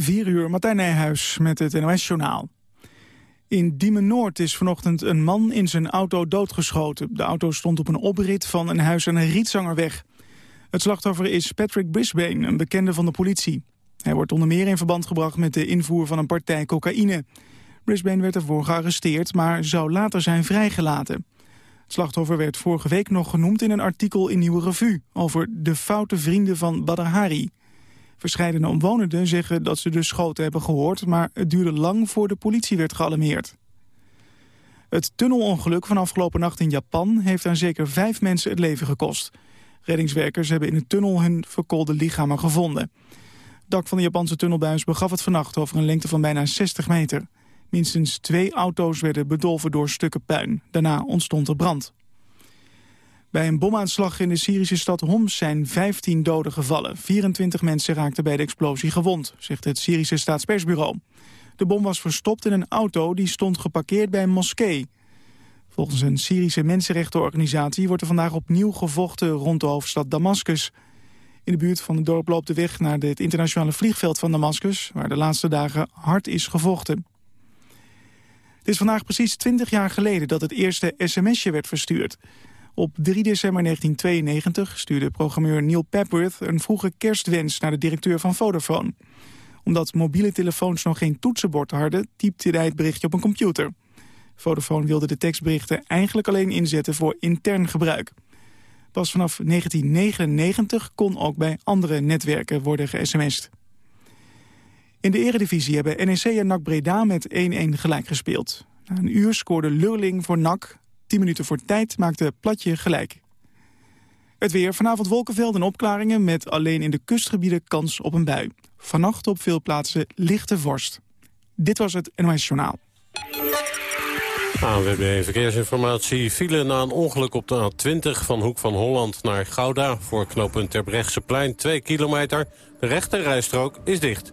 4 uur, Martijn Nijhuis met het NOS-journaal. In Diemen-Noord is vanochtend een man in zijn auto doodgeschoten. De auto stond op een oprit van een huis aan een Rietzangerweg. Het slachtoffer is Patrick Brisbane, een bekende van de politie. Hij wordt onder meer in verband gebracht met de invoer van een partij cocaïne. Brisbane werd ervoor gearresteerd, maar zou later zijn vrijgelaten. Het slachtoffer werd vorige week nog genoemd in een artikel in Nieuwe Revue... over de foute vrienden van Badr Hari. Verscheidene omwonenden zeggen dat ze de schoten hebben gehoord... maar het duurde lang voor de politie werd gealarmeerd. Het tunnelongeluk van afgelopen nacht in Japan... heeft aan zeker vijf mensen het leven gekost. Reddingswerkers hebben in de tunnel hun verkoolde lichamen gevonden. Het dak van de Japanse tunnelbuis begaf het vannacht... over een lengte van bijna 60 meter. Minstens twee auto's werden bedolven door stukken puin. Daarna ontstond er brand. Bij een bomaanslag in de Syrische stad Homs zijn 15 doden gevallen. 24 mensen raakten bij de explosie gewond, zegt het Syrische staatspersbureau. De bom was verstopt in een auto die stond geparkeerd bij een moskee. Volgens een Syrische mensenrechtenorganisatie wordt er vandaag opnieuw gevochten rond de hoofdstad Damascus. In de buurt van het dorp loopt de weg naar het internationale vliegveld van Damascus, waar de laatste dagen hard is gevochten. Het is vandaag precies 20 jaar geleden dat het eerste sms'je werd verstuurd. Op 3 december 1992 stuurde programmeur Neil Papworth een vroege kerstwens naar de directeur van Vodafone. Omdat mobiele telefoons nog geen toetsenbord hadden, typte hij het berichtje op een computer. Vodafone wilde de tekstberichten eigenlijk alleen inzetten voor intern gebruik. Pas vanaf 1999 kon ook bij andere netwerken worden ge-sms'd. In de eredivisie hebben NEC en NAC Breda met 1-1 gelijk gespeeld. Na een uur scoorde Lurling voor NAC. 10 minuten voor tijd maakte Platje gelijk. Het weer. Vanavond wolkenvelden en opklaringen met alleen in de kustgebieden kans op een bui. Vannacht op veel plaatsen lichte vorst. Dit was het NOS Journaal. ANWB Verkeersinformatie. File na een ongeluk op de A20 van Hoek van Holland naar Gouda... voor knooppunt Terbrechtseplein, 2 kilometer. De rechterrijstrook is dicht.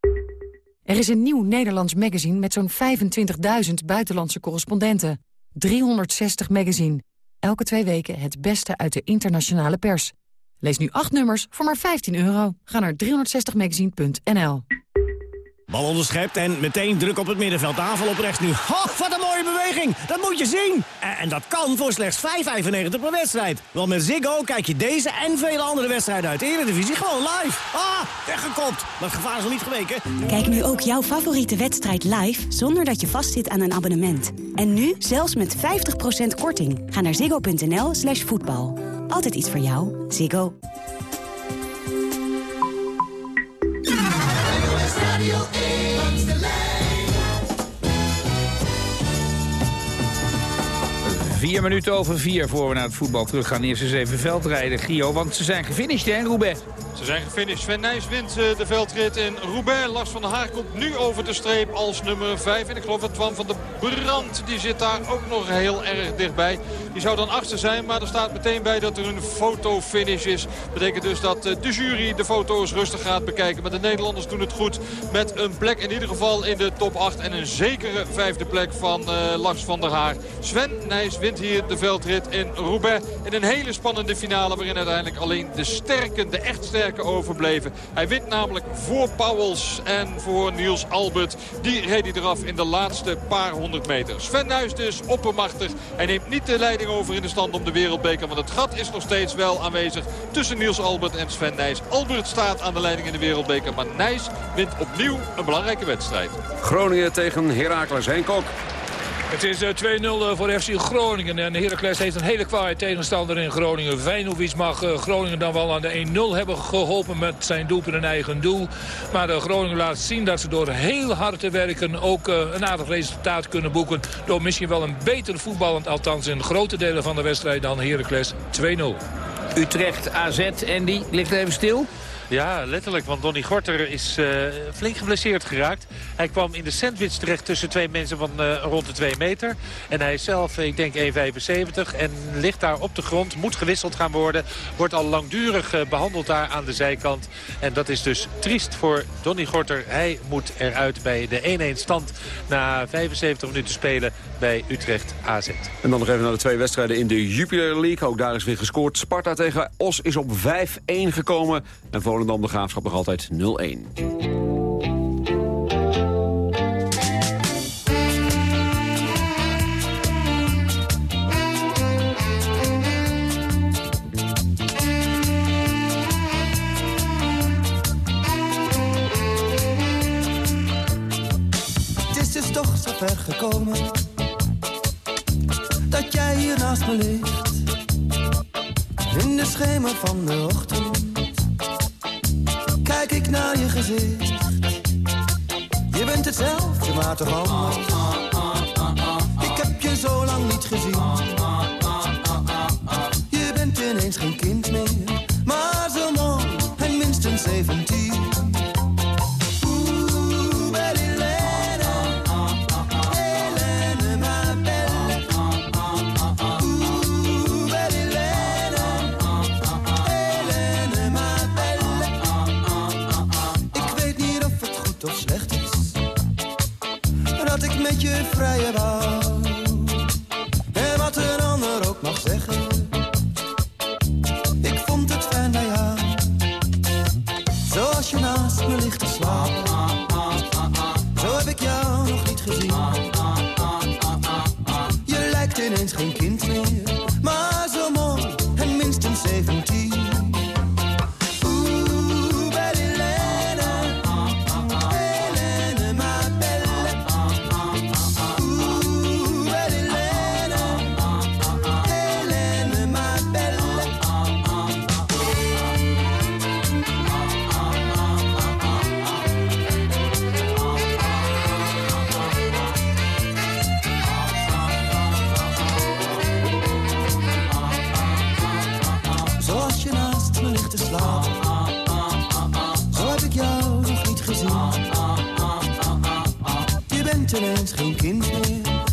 Er is een nieuw Nederlands magazine met zo'n 25.000 buitenlandse correspondenten. 360 magazine. Elke twee weken het beste uit de internationale pers. Lees nu acht nummers voor maar 15 euro. Ga naar 360magazine.nl. Bal onderschept en meteen druk op het middenveld. Aanval op rechts nu. Oh, wat een mooie beweging. Dat moet je zien. En, en dat kan voor slechts 5,95 per wedstrijd. Want met Ziggo kijk je deze en vele andere wedstrijden uit de Eredivisie gewoon live. Ah, weggekopt. Het gevaar is nog niet geweken. Kijk nu ook jouw favoriete wedstrijd live zonder dat je vastzit aan een abonnement. En nu zelfs met 50% korting. Ga naar ziggo.nl slash voetbal. Altijd iets voor jou. Ziggo. Radio A. Amsterdam. Vier minuten over vier voor we naar het voetbal terug gaan. Eerst eens even veldrijden, Gio, want ze zijn gefinished, hè, Roubaix? Ze zijn gefinished. Sven Nijs wint eh, de veldrit in Roubaix. Lars van der Haar komt nu over de streep als nummer 5. En ik geloof dat Twan van de Brand, die zit daar ook nog heel erg dichtbij. Die zou dan achter zijn, maar er staat meteen bij dat er een fotofinish is. Betekent dus dat eh, de jury de foto's rustig gaat bekijken. Maar de Nederlanders doen het goed met een plek in ieder geval in de top 8. En een zekere vijfde plek van uh, Lars van der Haar. Sven Nijs wint hier de veldrit in Roubaix. In een hele spannende finale waarin uiteindelijk alleen de sterken, de echt sterken overbleven. Hij wint namelijk voor Pauwels en voor Niels Albert. Die reed hij eraf in de laatste paar honderd meter. Sven Nuis dus oppermachtig. Hij neemt niet de leiding over in de stand om de wereldbeker. Want het gat is nog steeds wel aanwezig tussen Niels Albert en Sven Nijs. Albert staat aan de leiding in de wereldbeker. Maar Nijs wint opnieuw een belangrijke wedstrijd. Groningen tegen Heracles Henkok. Het is 2-0 eh, eh, voor FC Groningen. En Heracles heeft een hele kwaaie tegenstander in Groningen. Vijnovic mag eh, Groningen dan wel aan de 1-0 hebben geholpen met zijn doelpunt en eigen doel. Maar de Groningen laat zien dat ze door heel hard te werken ook een aardig resultaat kunnen boeken. Door misschien wel een beter voetballend, althans in grote delen van de wedstrijd dan Heracles 2-0. Utrecht AZ, Andy, ligt even stil? Ja, letterlijk, want Donny Gorter is uh, flink geblesseerd geraakt. Hij kwam in de sandwich terecht tussen twee mensen van uh, rond de 2 meter. En hij is zelf, ik denk 1,75 en ligt daar op de grond. Moet gewisseld gaan worden. Wordt al langdurig uh, behandeld daar aan de zijkant. En dat is dus triest voor Donny Gorter. Hij moet eruit bij de 1-1 stand na 75 minuten spelen bij Utrecht AZ. En dan nog even naar de twee wedstrijden in de Jupiler League. Ook daar is weer gescoord. Sparta tegen Os is op 5-1 gekomen. En de Graafschap nog altijd 0-1. is toch zo ver gekomen Dat jij hier naast me ligt In de schemer van de ochtend Je bent hetzelfde, maar toch anders ineens geen kind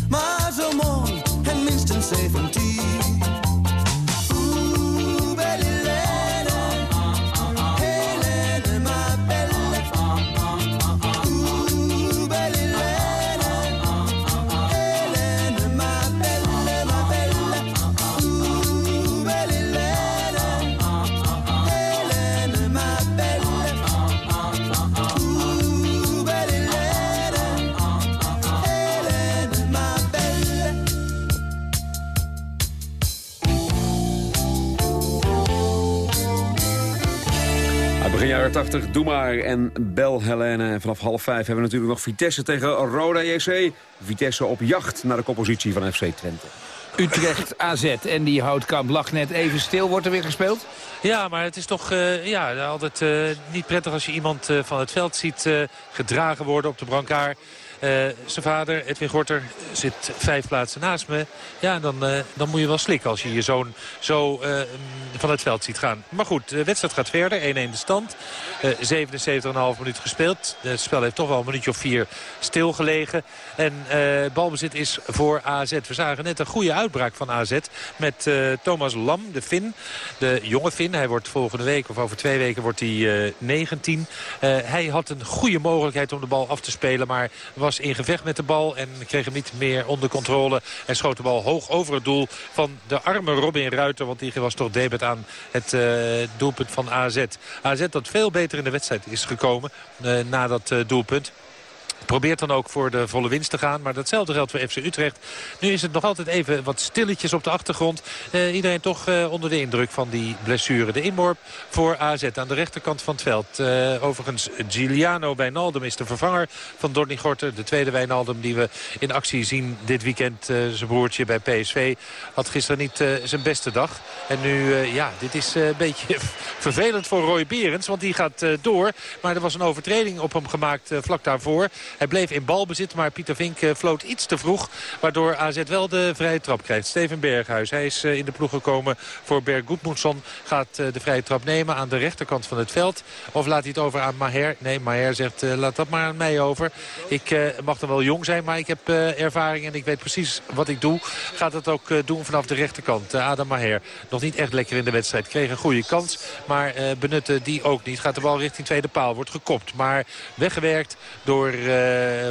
maar zo mooi en minstens 17. Jaren 80, Doe maar en Bel Helene. En vanaf half vijf hebben we natuurlijk nog Vitesse tegen Roda JC. Vitesse op jacht naar de compositie van FC Twente. Utrecht AZ en die houtkamp lag net even stil. Wordt er weer gespeeld? Ja, maar het is toch uh, ja, altijd uh, niet prettig als je iemand uh, van het veld ziet gedragen worden op de brancard. Uh, zijn vader, Edwin Gorter, zit vijf plaatsen naast me. Ja, dan, uh, dan moet je wel slikken als je je zoon zo uh, van het veld ziet gaan. Maar goed, de wedstrijd gaat verder. 1-1 de stand. 77,5 minuut gespeeld. Het spel heeft toch wel een minuutje of vier stilgelegen. En balbezit is voor AZ. We zagen net een goede uitbraak van AZ met Thomas Lam, de Fin. De jonge Fin. Hij wordt volgende week of over twee weken wordt hij 19. hij had een goede mogelijkheid om de bal af te spelen, maar was was in gevecht met de bal en kreeg hem niet meer onder controle. En schoot de bal hoog over het doel van de arme Robin Ruiter. Want die was toch debet aan het uh, doelpunt van AZ. AZ dat veel beter in de wedstrijd is gekomen uh, na dat uh, doelpunt. Probeert dan ook voor de volle winst te gaan. Maar datzelfde geldt voor FC Utrecht. Nu is het nog altijd even wat stilletjes op de achtergrond. Uh, iedereen toch uh, onder de indruk van die blessure. De inworp voor AZ aan de rechterkant van het veld. Uh, overigens Giuliano Wijnaldum is de vervanger van Donny Gorter. De tweede Wijnaldum die we in actie zien dit weekend. zijn broertje bij PSV had gisteren niet zijn beste dag. En nu, ja, dit is een beetje vervelend voor Roy Berends. Want die gaat door. Maar er was een overtreding op hem gemaakt vlak daarvoor. Hij bleef in balbezit, maar Pieter Vink floot iets te vroeg. Waardoor AZ wel de vrije trap krijgt. Steven Berghuis, hij is in de ploeg gekomen voor Berg Goedmoedson. Gaat de vrije trap nemen aan de rechterkant van het veld. Of laat hij het over aan Maher? Nee, Maher zegt laat dat maar aan mij over. Ik mag dan wel jong zijn, maar ik heb ervaring en ik weet precies wat ik doe. Gaat het ook doen vanaf de rechterkant. Adam Maher nog niet echt lekker in de wedstrijd. Kreeg een goede kans, maar benutte die ook niet. Gaat de bal richting tweede paal, wordt gekopt. Maar weggewerkt door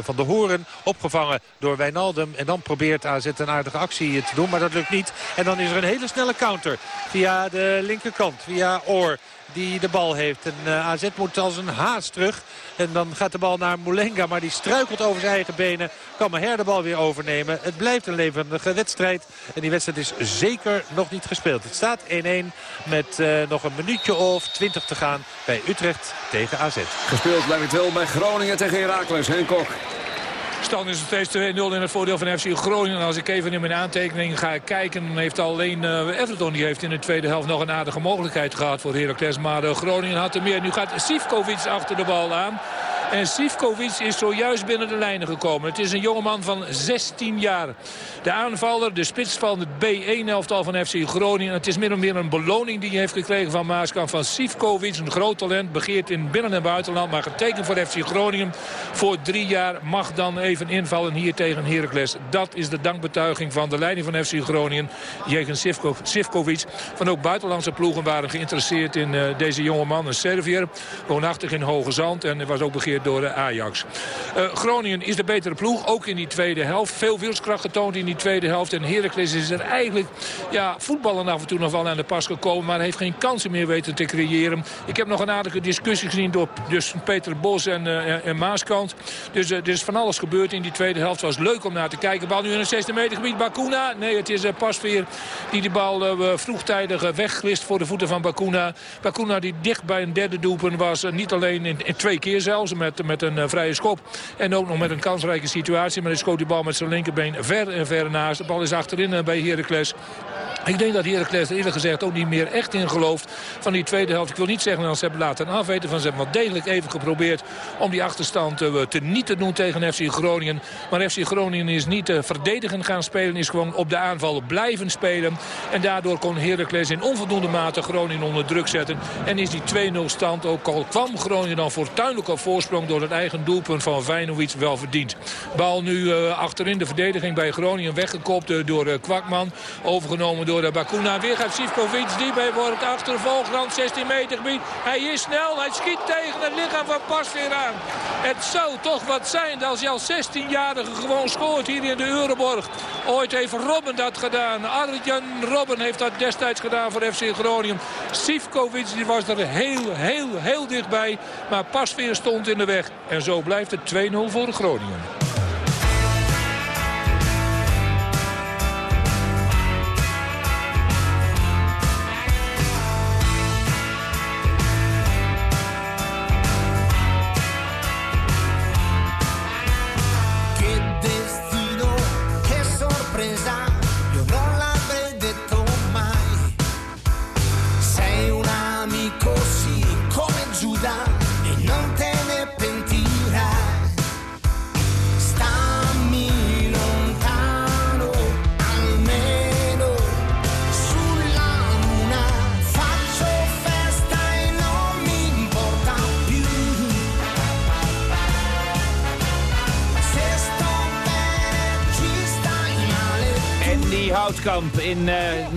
Van de Horen. Opgevangen door Wijnaldum. En dan probeert AZ een aardige actie te doen, maar dat lukt niet. En dan is er een hele snelle counter via de linkerkant, via Oor die de bal heeft. En uh, AZ moet als een haas terug. En dan gaat de bal naar Moulenga, maar die struikelt over zijn eigen benen. Kan Maher de bal weer overnemen. Het blijft een levendige wedstrijd. En die wedstrijd is zeker nog niet gespeeld. Het staat 1-1 met uh, nog een minuutje of 20 te gaan bij Utrecht tegen AZ. Gespeeld blijft het wel bij Groningen tegen Heracles. Henk Kok. Stand is nog steeds 2-0 in het voordeel van FC Groningen. Als ik even in mijn aantekening ga kijken... heeft alleen uh, Everton die heeft in de tweede helft nog een aardige mogelijkheid gehad voor Heracles. Maar uh, Groningen had er meer. Nu gaat Sivkovic achter de bal aan. En Sivkovic is zojuist binnen de lijnen gekomen. Het is een jongeman van 16 jaar. De aanvaller, de spits van het B1-elftal van FC Groningen. Het is min of meer een beloning die hij heeft gekregen van Maaskamp. Van Sivkovic, een groot talent. Begeert in binnen- en buitenland. Maar getekend voor FC Groningen. Voor drie jaar mag dan even invallen hier tegen Heracles. Dat is de dankbetuiging van de leiding van FC Groningen. Jegen Sivkovic. Van ook buitenlandse ploegen waren geïnteresseerd in uh, deze jongeman. Een Serviër. Woonachtig in Hoge Zand. En was ook begeerd door de Ajax. Uh, Groningen is de betere ploeg. Ook in die tweede helft. Veel wilskracht getoond in die tweede helft. En Heracles is er eigenlijk ja, voetballen af en toe nog wel aan de pas gekomen. Maar heeft geen kansen meer weten te creëren. Ik heb nog een aardige discussie gezien door dus Peter Bos en, en Maaskant. Dus er is van alles gebeurd in die tweede helft. Het was leuk om naar te kijken. Bal nu in het 16 meter gebied. Bakuna. Nee, het is uh, Pasveer die de bal vroegtijdig wegglist voor de voeten van Bakuna. Bakuna die dicht bij een derde doelpunt was. niet alleen in, twee keer zelfs met, met een vrije schop. En ook nog met een kansrijke situatie. Maar hij schoot die bal met zijn linkerbeen ver en ver naast. De bal is achterin bij Heracles. Ik denk dat Heracles er eerlijk gezegd ook niet meer echt in gelooft van die tweede helft. Ik wil niet zeggen dat ze hebben laten afweten van ze hebben wel degelijk even geprobeerd om die achterstand te niet te doen tegen FC Groningen. Maar FC Groningen is niet uh, verdedigen gaan spelen, is gewoon op de aanval blijven spelen. En daardoor kon Heracles in onvoldoende mate Groningen onder druk zetten. En is die 2-0 stand, ook al kwam Groningen dan fortuinlijk op voorsprong door het eigen doelpunt van Vijnovic wel verdiend. Bal nu uh, achterin de verdediging bij Groningen weggekopt door Kwakman. Overgenomen door Bakuna. Weer gaat Sivkovic. Die bij wordt achtervolgrand 16 meter gebied. Hij is snel. Hij schiet tegen het lichaam van Pasveer aan. Het zou toch wat zijn als je als 16-jarige gewoon scoort hier in de Euroborg. Ooit heeft Robben dat gedaan. Arjan Robben heeft dat destijds gedaan voor FC Groningen. Sivkovic die was er heel, heel, heel dichtbij. Maar Pasveer stond in de weg. En zo blijft het 2-0 voor Groningen.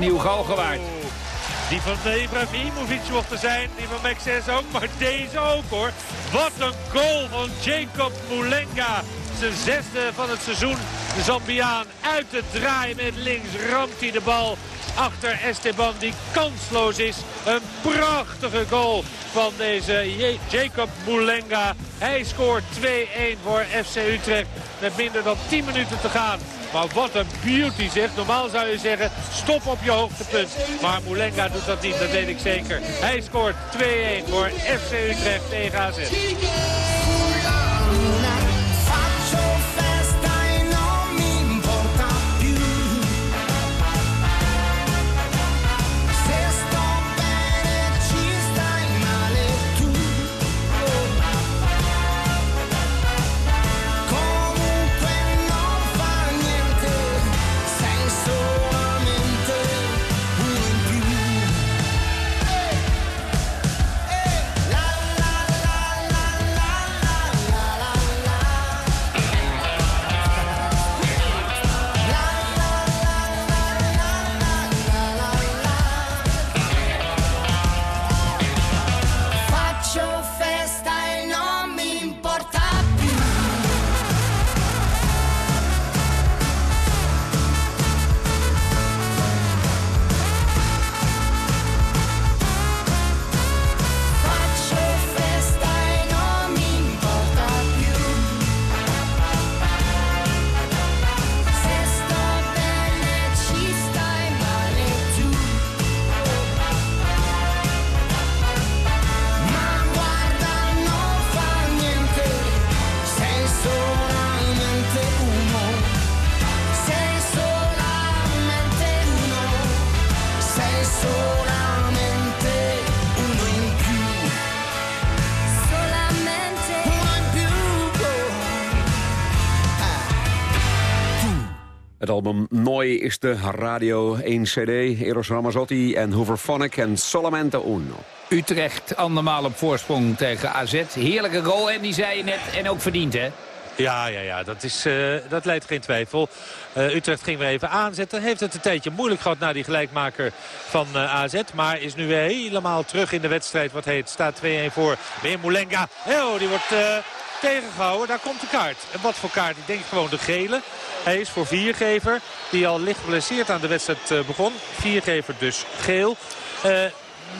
Uh, Nieuw-Galgenwaard. Die van Ibrahimovic mocht er zijn, die van Maxes ook, maar deze ook hoor. Wat een goal van Jacob Moulenga. Zijn zesde van het seizoen. De Zambiaan uit het draaien met links ramt hij de bal achter Esteban die kansloos is. Een prachtige goal van deze Jacob Moulenga. Hij scoort 2-1 voor FC Utrecht met minder dan 10 minuten te gaan. Maar wat een beauty zegt. Normaal zou je zeggen, stop op je hoogtepunt. Maar Moulenga doet dat niet, dat weet ik zeker. Hij scoort 2-1 voor FC Utrecht tegen AZ. Is de Radio 1 CD. Eros Ramazzotti en Hoover Phonic en Solamente Uno. Utrecht andermaal op voorsprong tegen AZ. Heerlijke goal en die zei je net en ook verdiend hè? Ja, ja, ja dat, is, uh, dat leidt geen twijfel. Uh, Utrecht ging weer even aanzetten. Heeft het een tijdje moeilijk gehad na die gelijkmaker van uh, AZ. Maar is nu weer helemaal terug in de wedstrijd. Wat heet, staat 2-1 voor. Weer Moulenga. Oh, die wordt tegengehouden. Daar komt de kaart. En wat voor kaart? Ik denk gewoon de gele. Hij is voor viergever. Die al licht geblesseerd aan de wedstrijd begon. Viergever dus geel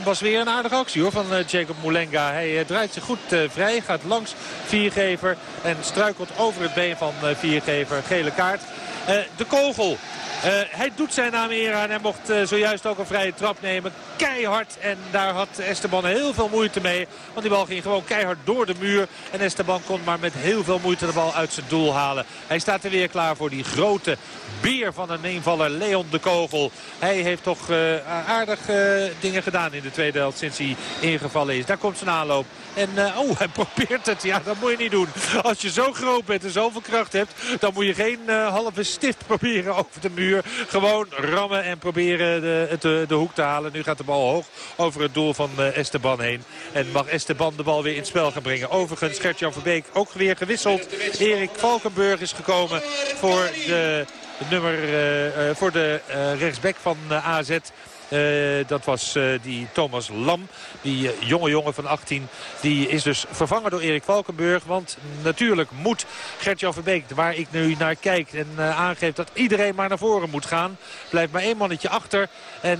was weer een aardige actie hoor, van uh, Jacob Moulenga. Hij draait zich goed vrij, gaat langs Viergever en struikelt over het been van Viergever. Gele kaart. de kogel hij doet zijn naam eer aan. Hij mocht uh, zojuist ook een vrije trap nemen. Keihard. En daar had Esteban heel veel moeite mee. Want die bal ging gewoon keihard door de muur. En Esteban kon maar met heel veel moeite de bal uit zijn doel halen. Hij staat er weer klaar voor die grote beer van een invaller. Leon de Kogel. Hij heeft toch uh, aardig dingen gedaan in de tweede helft sinds hij ingevallen is. Daar komt zijn aanloop. En oh, hij probeert het. Ja, dat moet je niet doen. Als je zo groot bent en zoveel kracht hebt... dan moet je geen halve stift proberen over de muur gewoon rammen en proberen de, de, de, hoek te halen. Nu gaat de bal hoog over het doel van uh, Esteban heen. En mag Esteban de bal weer in het spel gaan brengen. Overigens, Gert-Jan Verbeek ook weer gewisseld. Erik Valkenburg is gekomen voor de nummer uh, voor de rechtsback van AZ. Uh, dat was uh, die Thomas Lam, die uh, jonge jongen van 18. Die is dus vervangen door Erik Valkenburg. Want natuurlijk moet Gert-Jan Verbeek, waar ik nu naar kijk... en aangeeft dat iedereen maar naar voren moet gaan. Blijft maar één mannetje achter. En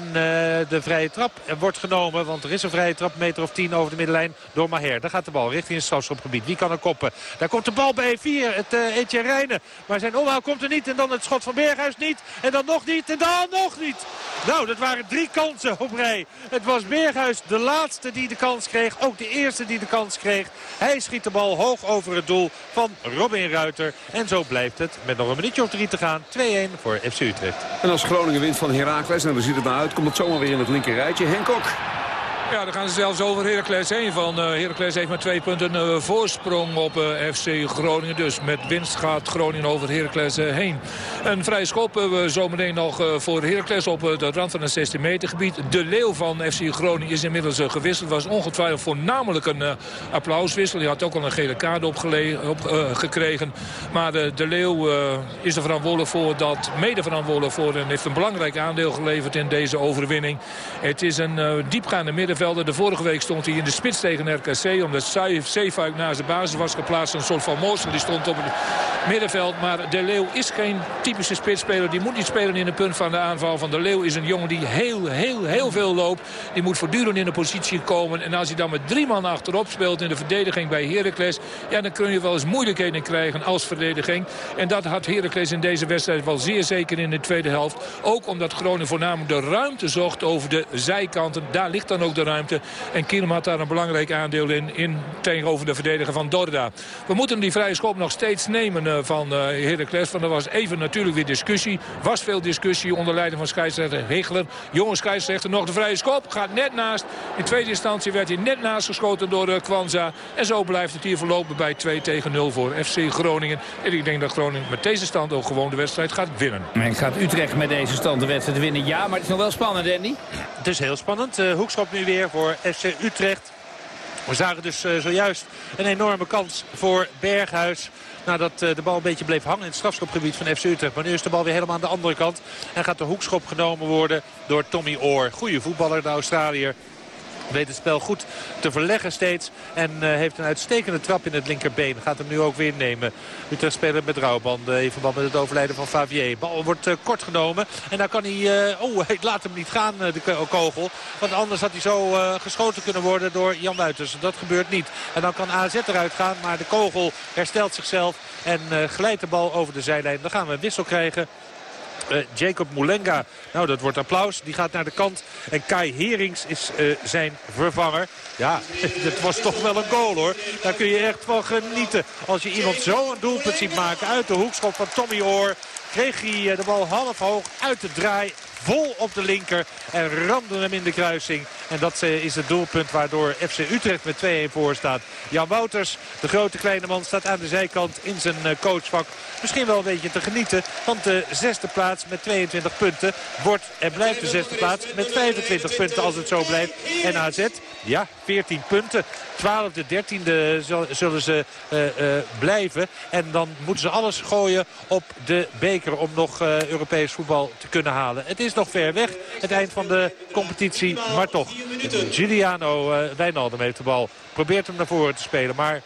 de vrije trap wordt genomen. Want er is een vrije trap, meter of 10 over de middenlijn door Maher. Daar gaat de bal richting het strafschopgebied. Wie kan er koppen? Daar komt de bal bij 4, het uh, Etienne Rijnen. Maar zijn omhaal komt er niet. En dan het schot van Berghuis niet. En dan nog niet. En dan nog niet. Nou, dat waren drie kansen op rij. Het was Berghuis de laatste die de kans kreeg. Ook de eerste die de kans kreeg. Hij schiet de bal hoog over het doel van Robin Ruiter. En zo blijft het met nog een minuutje of drie te gaan. 2-1 voor FC Utrecht. En als Groningen wint van Heracles, en we ziet het nou uit, komt het zomaar weer in het linker rijtje. Henk. Ja, dan gaan ze zelfs over Heracles heen. Van, uh, Heracles heeft maar twee punten uh, voorsprong op uh, FC Groningen. Dus met winst gaat Groningen over Heracles heen. Een vrije schop we zometeen nog voor Heracles op de rand van het 16 meter gebied. De leeuw van FC Groningen is inmiddels gewisseld. was ongetwijfeld voornamelijk een applauswissel. Hij had ook al een gele kaart opgekregen. Maar de leeuw is er verantwoordelijk voor dat, mede verantwoordelijk voor... en heeft een belangrijk aandeel geleverd in deze overwinning. Het is een diepgaande de vorige week stond hij in de spits tegen RKC. Omdat Zeefuik na zijn basis was geplaatst. Een soort van Moosel die stond op het middenveld. Maar De Leeuw is geen typische spitsspeler. Die moet niet spelen in de punt van de aanval. Van De Leeuw is een jongen die heel, heel, heel veel loopt. Die moet voortdurend in de positie komen. En als hij dan met drie man achterop speelt in de verdediging bij Heracles... ja, dan kun je wel eens moeilijkheden krijgen als verdediging. En dat had Heracles in deze wedstrijd wel zeer zeker in de tweede helft. Ook omdat Groningen voornamelijk de ruimte zocht over de zijkanten. Daar ligt dan ook de ruimte en Kielem had daar een belangrijk aandeel in, in tegenover de verdediger van Dorda. We moeten die vrije schop nog steeds nemen uh, van uh, Heracles. Want er was even natuurlijk weer discussie. Was veel discussie onder leiding van scheidsrechter Hegler. Jonge scheidsrechter nog de vrije schop. Gaat net naast. In tweede instantie werd hij net naast geschoten door uh, Kwanza. En zo blijft het hier verlopen bij 2 tegen 0 voor FC Groningen. En ik denk dat Groningen met deze stand ook gewoon de wedstrijd gaat winnen. En gaat Utrecht met deze stand de wedstrijd winnen? Ja, maar het is nog wel spannend, Danny. Het is heel spannend. hoekschop nu weer voor FC Utrecht. We zagen dus uh, zojuist een enorme kans voor Berghuis. Nadat uh, de bal een beetje bleef hangen in het strafschopgebied van FC Utrecht. Maar nu is de bal weer helemaal aan de andere kant. En gaat de hoekschop genomen worden door Tommy Oor. Goede voetballer, de Australiër. Weet het spel goed te verleggen steeds. En uh, heeft een uitstekende trap in het linkerbeen. Gaat hem nu ook weer nemen. Utrecht spelen met rouwbanden in verband met het overlijden van Favier. Bal wordt uh, kort genomen. En dan kan hij... Oh, hij laat hem niet gaan, de kogel. Want anders had hij zo geschoten kunnen worden door Jan Wuiters. Dat gebeurt niet. En dan kan AZ eruit gaan. Maar de kogel herstelt zichzelf. En glijdt de bal over de zijlijn. Dan gaan we een wissel krijgen. Uh, Jacob Moulenga, nou dat wordt applaus. Die gaat naar de kant. En Kai Herings is uh, zijn vervanger. Ja, het was toch wel een goal hoor. Daar kun je echt van genieten. Als je iemand zo een doelpunt ziet maken uit de hoekschop van Tommy Oor. Kreeg hij uh, de bal half hoog uit de draai vol op de linker. En ramde hem in de kruising. En dat is het doelpunt waardoor FC Utrecht met 2-1 voor staat. Jan Wouters, de grote kleine man, staat aan de zijkant in zijn coachvak. Misschien wel een beetje te genieten. Want de zesde plaats met 22 punten wordt en blijft de zesde plaats met 25 punten als het zo blijft. En AZ, ja, 14 punten. 12e, 13e zullen ze uh, blijven. En dan moeten ze alles gooien op de beker om nog Europees voetbal te kunnen halen. Het is nog ver weg, het eind van de competitie. Maar toch, Giuliano Wijnaldum heeft de bal. Probeert hem naar voren te spelen, maar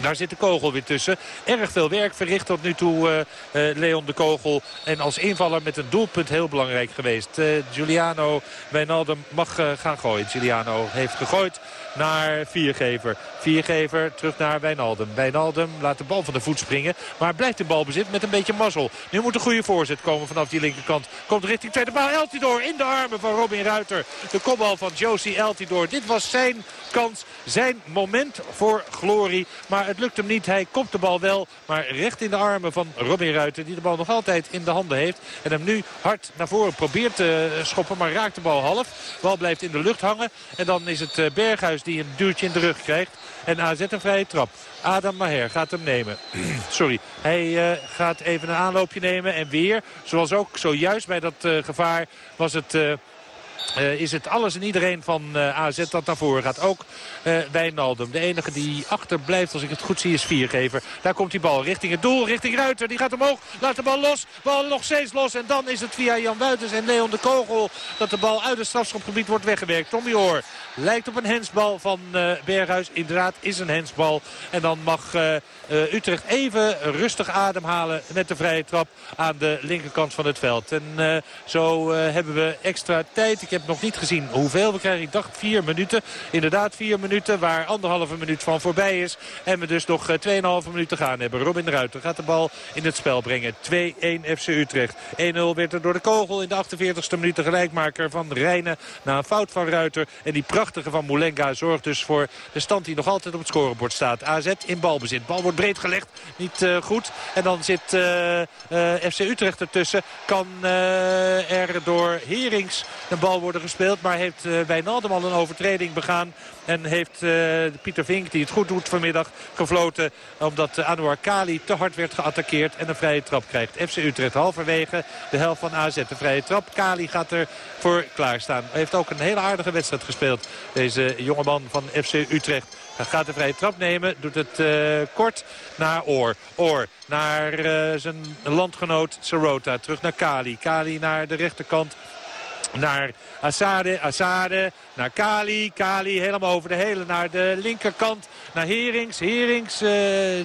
daar zit de kogel weer tussen. Erg veel werk verricht tot nu toe uh, uh, Leon de Kogel. En als invaller met een doelpunt heel belangrijk geweest. Uh, Giuliano Wijnaldum mag gaan gooien. Giuliano heeft gegooid naar Viergever. Viergever terug naar Wijnaldum. Wijnaldum laat de bal van de voet springen. Maar blijft in balbezit met een beetje mazzel. Nu moet een goede voorzet komen vanaf die linkerkant. Komt richting tweede bal. Eltidoor in de armen van Robin Ruiter. De kopbal van Josie Eltidoor. Dit was zijn kans. Zijn moment voor glorie. Maar het lukt hem niet. Hij kopt de bal wel. Maar recht in de armen van Robin Ruiter. Die de bal nog altijd in de handen heeft. En hem nu hard naar voren probeert te schoppen. Maar raakt de bal half. De bal blijft in de lucht hangen. En dan is het Berghuis die een duwtje in de rug krijgt. En AZ een vrije trap. Adam Maher gaat hem nemen. Sorry. Hij uh, gaat even een aanloopje nemen. En weer, zoals ook zojuist bij dat uh, gevaar, was het... Uh, is het alles en iedereen van uh, AZ dat naar voren gaat. Ook uh, Wijnaldum. De enige die achterblijft, als ik het goed zie, is Viergever. Daar komt die bal richting het doel, richting Ruiter. Die gaat omhoog, laat de bal los. Bal nog steeds los. En dan is het via Jan Buitens en Leon de Kogel... dat de bal uit het strafschopgebied wordt weggewerkt. Tommy Hoor lijkt op een hensbal van Berghuis. Inderdaad is een hensbal. En dan mag Utrecht even rustig ademhalen met de vrije trap aan de linkerkant van het veld. En zo hebben we extra tijd. Ik heb nog niet gezien hoeveel we krijgen. Ik dacht vier minuten. Inderdaad vier minuten waar anderhalve minuut van voorbij is. En we dus nog 2,5 minuten gaan hebben. Robin de Ruiter gaat de bal in het spel brengen. 2-1 FC Utrecht. 1-0 werd er door de kogel in de 48e minuut de gelijkmaker van Rijnen. Na een fout van Ruiter. En die prachtige van Moulenga zorgt dus voor de stand die nog altijd op het scorebord staat. AZ in balbezit. Bal wordt breed gelegd. Niet uh, goed. En dan zit uh, FC Utrecht ertussen. Kan er door Herings een bal worden gespeeld. Maar heeft uh, Wijnaldum al een overtreding begaan. En heeft uh, Pieter Vink, die het goed doet vanmiddag, gefloten. Omdat Anouar Kali te hard werd geattaqueerd en een vrije trap krijgt. FC Utrecht halverwege de helft van AZ. De vrije trap. Kali gaat er voor klaarstaan. Hij heeft ook een hele aardige wedstrijd gespeeld. Deze jongeman van FC Utrecht. Gaat de vrije trap nemen. Doet het uh, kort naar Oor. Oor naar zijn landgenoot Sarota. Terug naar Kali. Kali naar de rechterkant naar Assade, Assade, naar Kali. Kali helemaal over de hele naar de linkerkant. Naar Herings. Herings uh,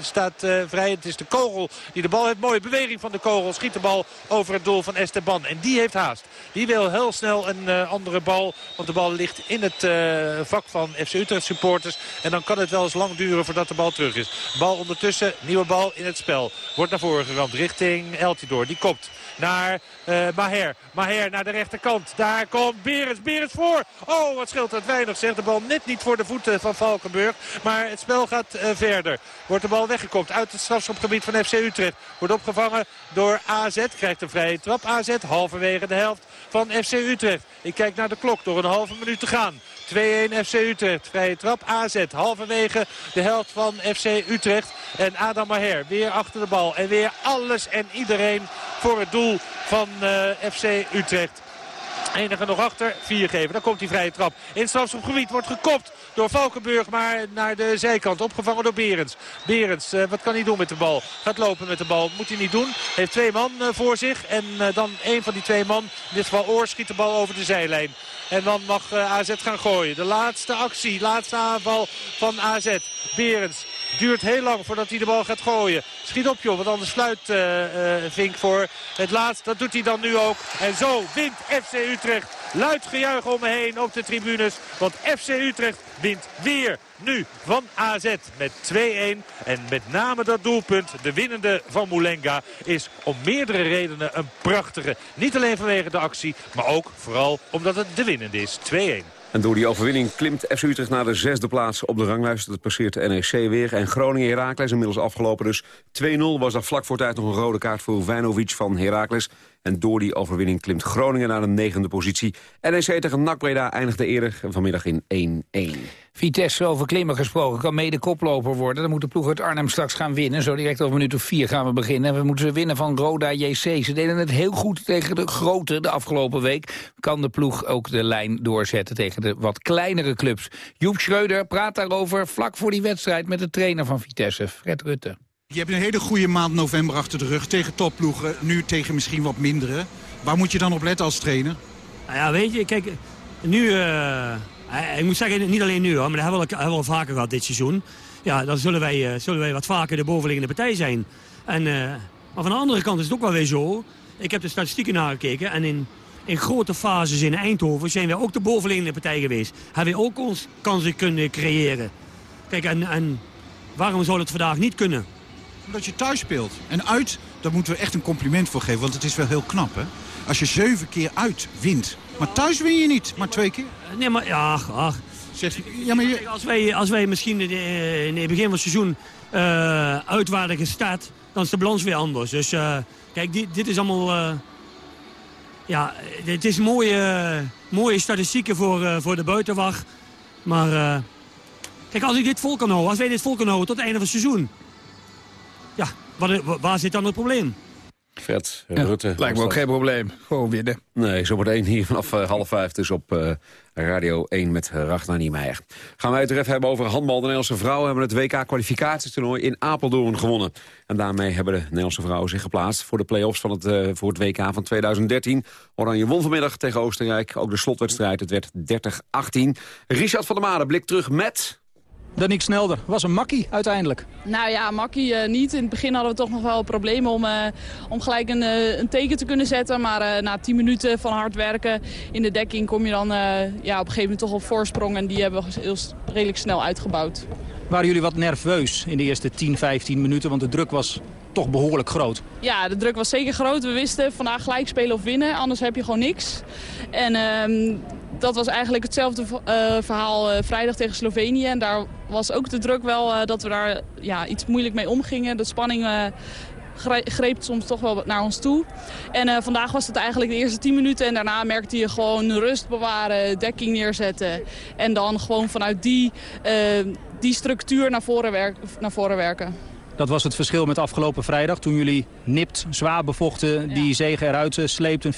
staat uh, vrij. Het is de kogel die de bal heeft. Mooie beweging van de kogel. Schiet de bal over het doel van Esteban. En die heeft haast. Die wil heel snel een uh, andere bal. Want de bal ligt in het vak van FC Utrecht supporters. En dan kan het wel eens lang duren voordat de bal terug is. Bal ondertussen. Nieuwe bal in het spel. Wordt naar voren geramd richting Eltidoor. Die kopt naar uh, Maher. Maher naar de rechterkant. Daar komt Berens. Berens voor. Oh, wat scheelt dat weinig. Zegt de bal net niet voor de voeten van Valkenburg. Maar het spel gaat uh, verder. Wordt de bal weggekopt uit het strafschopgebied van FC Utrecht. Wordt opgevangen door AZ. Krijgt een vrije trap. AZ halverwege de helft van FC Utrecht. Ik kijk naar de klok. Door een halve minuut te gaan. 2-1 FC Utrecht. Vrije trap AZ. Halverwege de helft van FC Utrecht. En Adam Maher weer achter de bal. En weer alles en iedereen voor het doel van uh, FC Utrecht. Enige nog achter, vier geven. Dan komt die vrije trap. In het strafschopgebied wordt gekopt door Valkenburg, maar naar de zijkant. Opgevangen door Berends. Berends, uh, wat kan hij doen met de bal? Gaat lopen met de bal. Moet hij niet doen. Heeft twee man uh, voor zich. En uh, dan een van die twee man, in dit geval Oor, schiet de bal over de zijlijn. En dan mag AZ gaan gooien. De laatste actie, laatste aanval van AZ. Berends duurt heel lang voordat hij de bal gaat gooien. Schiet op joh, want anders sluit uh, uh, Vink voor het laatste. Dat doet hij dan nu ook. En zo wint FC Utrecht. Luid gejuich om me heen op de tribunes. Want FC Utrecht wint weer nu van AZ met 2-1. En met name dat doelpunt, de winnende van Moulenga, is om meerdere redenen een prachtige. Niet alleen vanwege de actie, maar ook vooral omdat het de winnende is. 2-1. En door die overwinning klimt FC Utrecht naar de zesde plaats op de ranglijst. Dat passeert NEC weer. En Groningen Heracles inmiddels afgelopen. Dus 2-0 was daar vlak voor tijd nog een rode kaart voor Vijnovic van Heracles. En door die overwinning klimt Groningen naar de negende positie. NEC tegen NAC eindigde eerder vanmiddag in 1-1. Vitesse over klimmen gesproken kan mede koploper worden. Dan moet de ploeg uit Arnhem straks gaan winnen. Zo direct over een minuut of vier gaan we beginnen. En we moeten winnen van Roda JC. Ze deden het heel goed tegen de grote de afgelopen week. Kan de ploeg ook de lijn doorzetten tegen de wat kleinere clubs. Joep Schreuder praat daarover vlak voor die wedstrijd... met de trainer van Vitesse, Fred Rutte. Je hebt een hele goede maand november achter de rug tegen topploegen. Nu tegen misschien wat mindere. Waar moet je dan op letten als trainer? Nou ja, weet je, kijk, nu... Uh, ik moet zeggen, niet alleen nu hoor, maar dat hebben we, al, hebben vaker gehad dit seizoen. Ja, dan zullen wij, uh, zullen wij wat vaker de bovenliggende partij zijn. En, maar van de andere kant is het ook wel weer zo. Ik heb de statistieken nagekeken en in, in grote fases in Eindhoven zijn wij ook de bovenliggende partij geweest. Hebben we ook ons kansen kunnen creëren. Kijk, en, en waarom zou het vandaag niet kunnen? Omdat je thuis speelt. En uit, daar moeten we echt een compliment voor geven. Want het is wel heel knap, hè? Als je zeven keer uit wint. Maar thuis win je niet, maar twee keer. Nee, maar ja, ach. Zeg, ja, maar je... als, wij, als wij misschien in, in het begin van het seizoen uh, uit waren gestart... dan is de balans weer anders. Dus uh, kijk, dit, dit is allemaal... Uh, ja, het is mooie, mooie statistieken voor, voor de buitenwacht. Maar kijk, als ik dit vol kan houden, als wij dit vol kunnen houden tot het einde van het seizoen... Ja, waar, waar zit dan het probleem? Vet, ja, Rutte. Lijkt me ook geen probleem. Gewoon winnen. Nee, zometeen hier vanaf uh, half vijf dus op uh, Radio 1 met Ragnar Niemeyer. Gaan wij het er even hebben over handbal. De Nederlandse vrouwen hebben het WK-kwalificatietoernooi in Apeldoorn gewonnen. En daarmee hebben de Nederlandse vrouwen zich geplaatst voor de play-offs van het, uh, voor het WK van 2013. Oranje won vanmiddag tegen Oostenrijk. Ook de slotwedstrijd, het werd 30-18. Richard van der Made blik terug met... Danique Snelder. Was een makkie uiteindelijk. Nou ja, makkie uh, niet. In het begin hadden we toch nog wel problemen om, uh, om gelijk een, uh, een, teken te kunnen zetten. Maar na 10 minuten van hard werken in de dekking kom je dan ja, op een gegeven moment toch op voorsprong. En die hebben we heel, redelijk snel uitgebouwd. Waren jullie wat nerveus in de eerste 10, 15 minuten? Want de druk was toch behoorlijk groot. Ja, de druk was zeker groot. We wisten vandaag gelijk spelen of winnen, anders heb je gewoon niks. En uh, dat was eigenlijk hetzelfde verhaal vrijdag tegen Slovenië. En daar was ook de druk wel uh, dat we daar ja, iets moeilijk mee omgingen. De spanning greep soms toch wel naar ons toe. En vandaag was het eigenlijk de eerste 10 minuten. En daarna merkte je gewoon rust bewaren, dekking neerzetten. En dan gewoon vanuit die, die structuur naar voren, werk, naar voren werken. Dat was het verschil met afgelopen vrijdag. Toen jullie nipt, zwaar bevochten, die zegen eruit sleepten. 24-23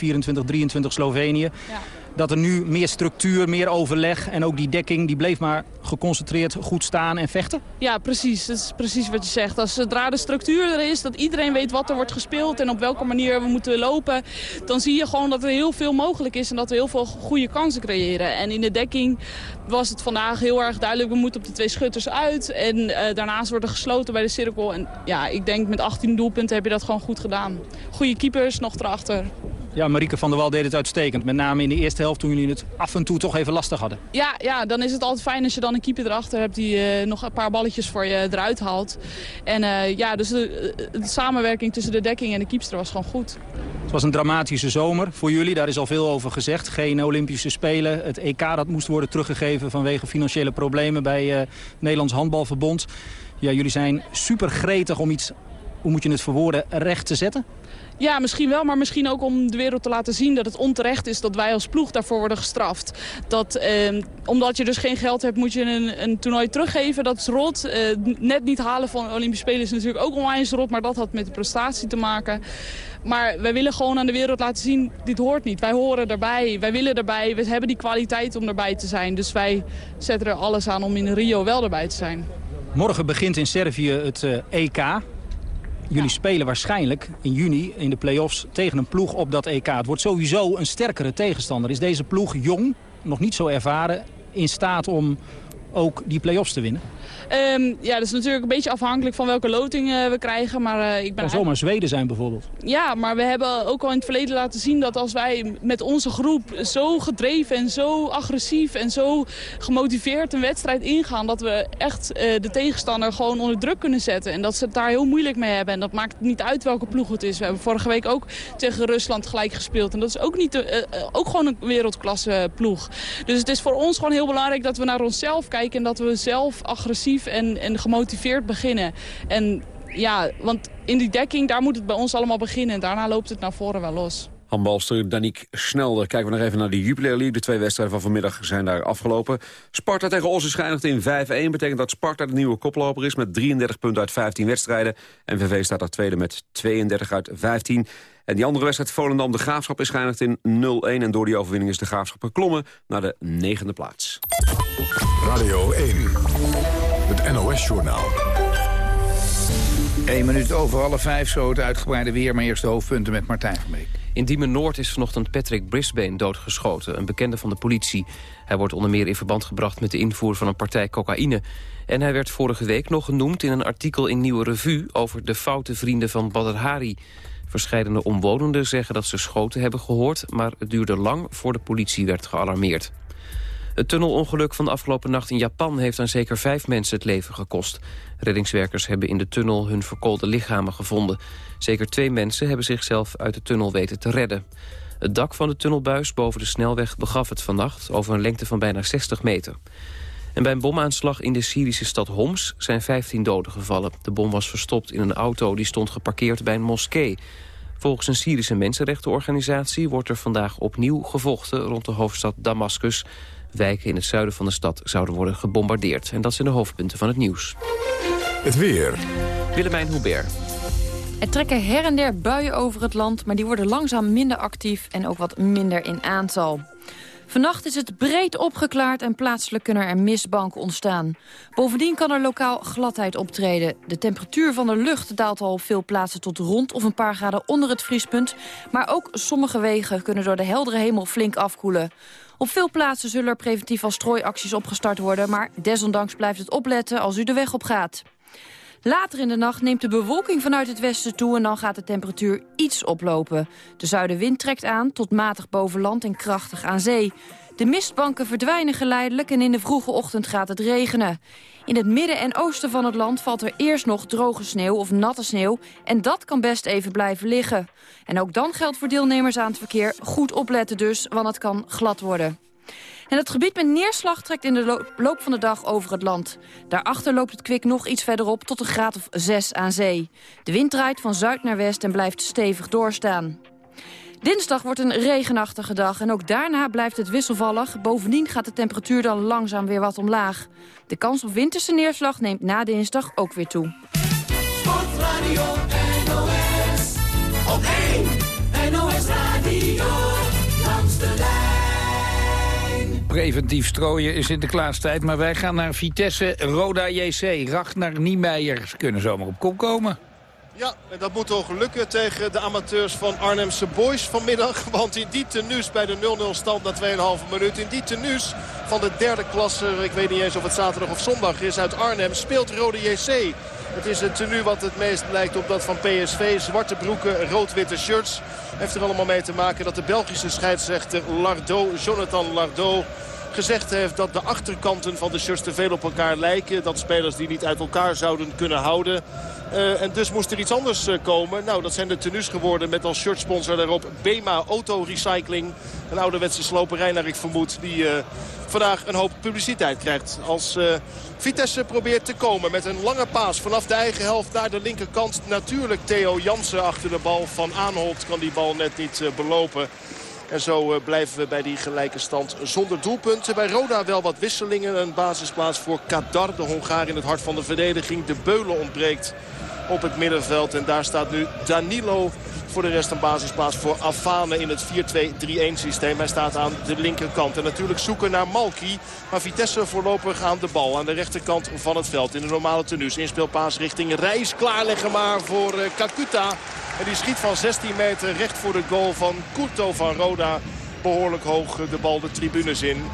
Slovenië. Ja dat er nu meer structuur, meer overleg en ook die dekking... die bleef maar geconcentreerd goed staan en vechten? Ja, precies. Dat is precies wat je zegt. Als zodra de structuur er is, dat iedereen weet wat er wordt gespeeld... en op welke manier we moeten lopen... dan zie je gewoon dat er heel veel mogelijk is... en dat we heel veel goede kansen creëren. En in de dekking was het vandaag heel erg duidelijk... we moeten op de twee schutters uit. En uh, daarnaast worden gesloten bij de cirkel. En ja, ik denk met 18 doelpunten heb je dat gewoon goed gedaan. Goede keepers nog erachter. Ja, Marieke van der Wal deed het uitstekend. Met name in de eerste helft toen jullie het af en toe toch even lastig hadden. Ja, ja dan is het altijd fijn als je dan een keeper erachter hebt die uh, nog een paar balletjes voor je eruit haalt. En uh, ja, dus de, de, samenwerking tussen de dekking en de keepster was gewoon goed. Het was een dramatische zomer voor jullie, daar is al veel over gezegd. Geen Olympische Spelen. Het EK dat moest worden teruggegeven vanwege financiële problemen bij uh, het Nederlands Handbalverbond. Ja, jullie zijn super gretig om iets, hoe moet je het verwoorden, recht te zetten? Ja, misschien wel, maar misschien ook om de wereld te laten zien dat het onterecht is dat wij als ploeg daarvoor worden gestraft. Dat, eh, omdat je dus geen geld hebt, moet je een, een toernooi teruggeven. Dat is rot. Eh, net niet halen van Olympische Spelen is natuurlijk ook onwijs rot, maar dat had met de prestatie te maken. Maar wij willen gewoon aan de wereld laten zien, dit hoort niet. Wij horen erbij, wij willen erbij, we hebben die kwaliteit om erbij te zijn. Dus wij zetten er alles aan om in Rio wel erbij te zijn. Morgen begint in Servië het uh, EK. Jullie spelen waarschijnlijk in juni in de play-offs tegen een ploeg op dat EK. Het wordt sowieso een sterkere tegenstander. Is deze ploeg jong, nog niet zo ervaren, in staat om ook die play-offs te winnen? Ehm, ja, dat is natuurlijk een beetje afhankelijk van welke loting uh, we krijgen. Maar, uh, ik ben kan zomaar Zweden zijn bijvoorbeeld. Ja, maar we hebben ook al in het verleden laten zien dat als wij met onze groep zo gedreven en zo agressief en zo gemotiveerd een wedstrijd ingaan... dat we echt uh, de tegenstander gewoon onder druk kunnen zetten. En dat ze het daar heel moeilijk mee hebben. En dat maakt niet uit welke ploeg het is. We hebben vorige week ook tegen Rusland gelijk gespeeld. En dat is ook, niet de, ook gewoon een wereldklasse ploeg. Dus het is voor ons gewoon heel belangrijk dat we naar onszelf kijken... en dat we zelf agressief en, en gemotiveerd beginnen. En ja, want in die dekking, daar moet het bij ons allemaal beginnen. En daarna loopt het naar voren wel los. Handbalster Danique Snelder. Kijken we nog even naar de Jupiler League. De twee wedstrijden van vanmiddag zijn daar afgelopen. Sparta tegen Os is geëindigd in 5-1. Betekent dat Sparta de nieuwe koploper is met 33 punten uit 15 wedstrijden. En VV staat daar tweede met 32 uit 15. En die andere wedstrijd, Volendam, de Graafschap, is geëindigd in 0-1. En door die overwinning is de Graafschap geklommen naar de negende plaats. Radio 1, het NOS-journaal. 1 minuut over alle vijf, zo het uitgebreide weer. Maar eerst de hoofdpunten met Martijn van Beek. In Diemen Noord is vanochtend Patrick Brisbane doodgeschoten, een bekende van de politie. Hij wordt onder meer in verband gebracht met de invoer van een partij cocaïne. En hij werd vorige week nog genoemd in een artikel in Nieuwe Revue... over de foute vrienden van Badr Hari. Verscheidene omwonenden zeggen dat ze schoten hebben gehoord... maar het duurde lang voor de politie werd gealarmeerd. Het tunnelongeluk van de afgelopen nacht in Japan heeft aan zeker vijf mensen het leven gekost. Reddingswerkers hebben in de tunnel hun verkoolde lichamen gevonden. Zeker twee mensen hebben zichzelf uit de tunnel weten te redden. Het dak van de tunnelbuis boven de snelweg begaf het vannacht... over een lengte van bijna 60 meter. En bij een bomaanslag in de Syrische stad Homs zijn 15 doden gevallen. De bom was verstopt in een auto die stond geparkeerd bij een moskee. Volgens een Syrische mensenrechtenorganisatie wordt er vandaag opnieuw gevochten... rond de hoofdstad Damascus. Wijken in het zuiden van de stad zouden worden gebombardeerd. En dat zijn de hoofdpunten van het nieuws. Het weer. Willemijn Hubert. Er trekken her en der buien over het land, maar die worden langzaam minder actief en ook wat minder in aantal. Vannacht is het breed opgeklaard en plaatselijk kunnen er mistbanken ontstaan. Bovendien kan er lokaal gladheid optreden. De temperatuur van de lucht daalt al op veel plaatsen tot rond of een paar graden onder het vriespunt. Maar ook sommige wegen kunnen door de heldere hemel flink afkoelen. Op veel plaatsen zullen er preventief al strooiacties opgestart worden... maar desondanks blijft het opletten als u de weg op gaat. Later in de nacht neemt de bewolking vanuit het westen toe... en dan gaat de temperatuur iets oplopen. De zuidenwind trekt aan tot matig boven land en krachtig aan zee. De mistbanken verdwijnen geleidelijk en in de vroege ochtend gaat het regenen. In het midden en oosten van het land valt er eerst nog droge sneeuw of natte sneeuw... en dat kan best even blijven liggen. En ook dan geldt voor deelnemers aan het verkeer goed opletten dus... want het kan glad worden. En het gebied met neerslag trekt in de loop van de dag over het land. Daarachter loopt het kwik nog iets verderop tot een graad of 6 aan zee. De wind draait van zuid naar west en blijft stevig doorstaan. Dinsdag wordt een regenachtige dag en ook daarna blijft het wisselvallig. Bovendien gaat de temperatuur dan langzaam weer wat omlaag. De kans op winterse neerslag neemt na dinsdag ook weer toe. Sportradio NOS, op 1 NOS Radio, langs de lijn. Preventief strooien is Sinterklaastijd, maar wij gaan naar Vitesse, Roda JC. Ragnar Niemeyer, ze kunnen zomaar op kop komen. Ja, en dat moet toch lukken tegen de amateurs van Arnhemse Boys vanmiddag. Want in die tenues bij de 0-0 stand na 2,5 minuut... in die tenues van de derde klasse, ik weet niet eens of het zaterdag of zondag is... uit Arnhem, speelt Rode JC. Het is een tenue wat het meest lijkt op dat van PSV. Zwarte broeken, rood-witte shirts. Heeft er allemaal mee te maken dat de Belgische scheidsrechter Lardot, Jonathan Lardot gezegd heeft dat de achterkanten van de shirts te veel op elkaar lijken. Dat spelers die niet uit elkaar zouden kunnen houden. Uh, en dus moest er iets anders uh, komen. Nou, dat zijn de tenues geworden met als shirtsponsor daarop Bema Auto Recycling. Een ouderwetse sloperij naar ik vermoed. Die uh, vandaag een hoop publiciteit krijgt. Als Vitesse probeert te komen met een lange paas vanaf de eigen helft naar de linkerkant. Natuurlijk Theo Jansen achter de bal. Van Aanholt kan die bal net niet belopen. En zo blijven we bij die gelijke stand zonder doelpunten. Bij Roda wel wat wisselingen. Een basisplaats voor Kadar, de Hongaar in het hart van de verdediging. De Beulen ontbreekt op het middenveld. En daar staat nu Danilo voor de rest een basisplaats voor Afane in het 4-2-3-1 systeem. Hij staat aan de linkerkant. En natuurlijk zoeken naar Malki. Maar Vitesse voorlopig aan de bal. Aan de rechterkant van het veld. In de normale tenues. Inspeelpaas richting Reis. Klaarleggen maar voor Kakuta. En die schiet van 16 meter recht voor de goal van Kurto van Roda. Behoorlijk hoog de bal de tribunes in.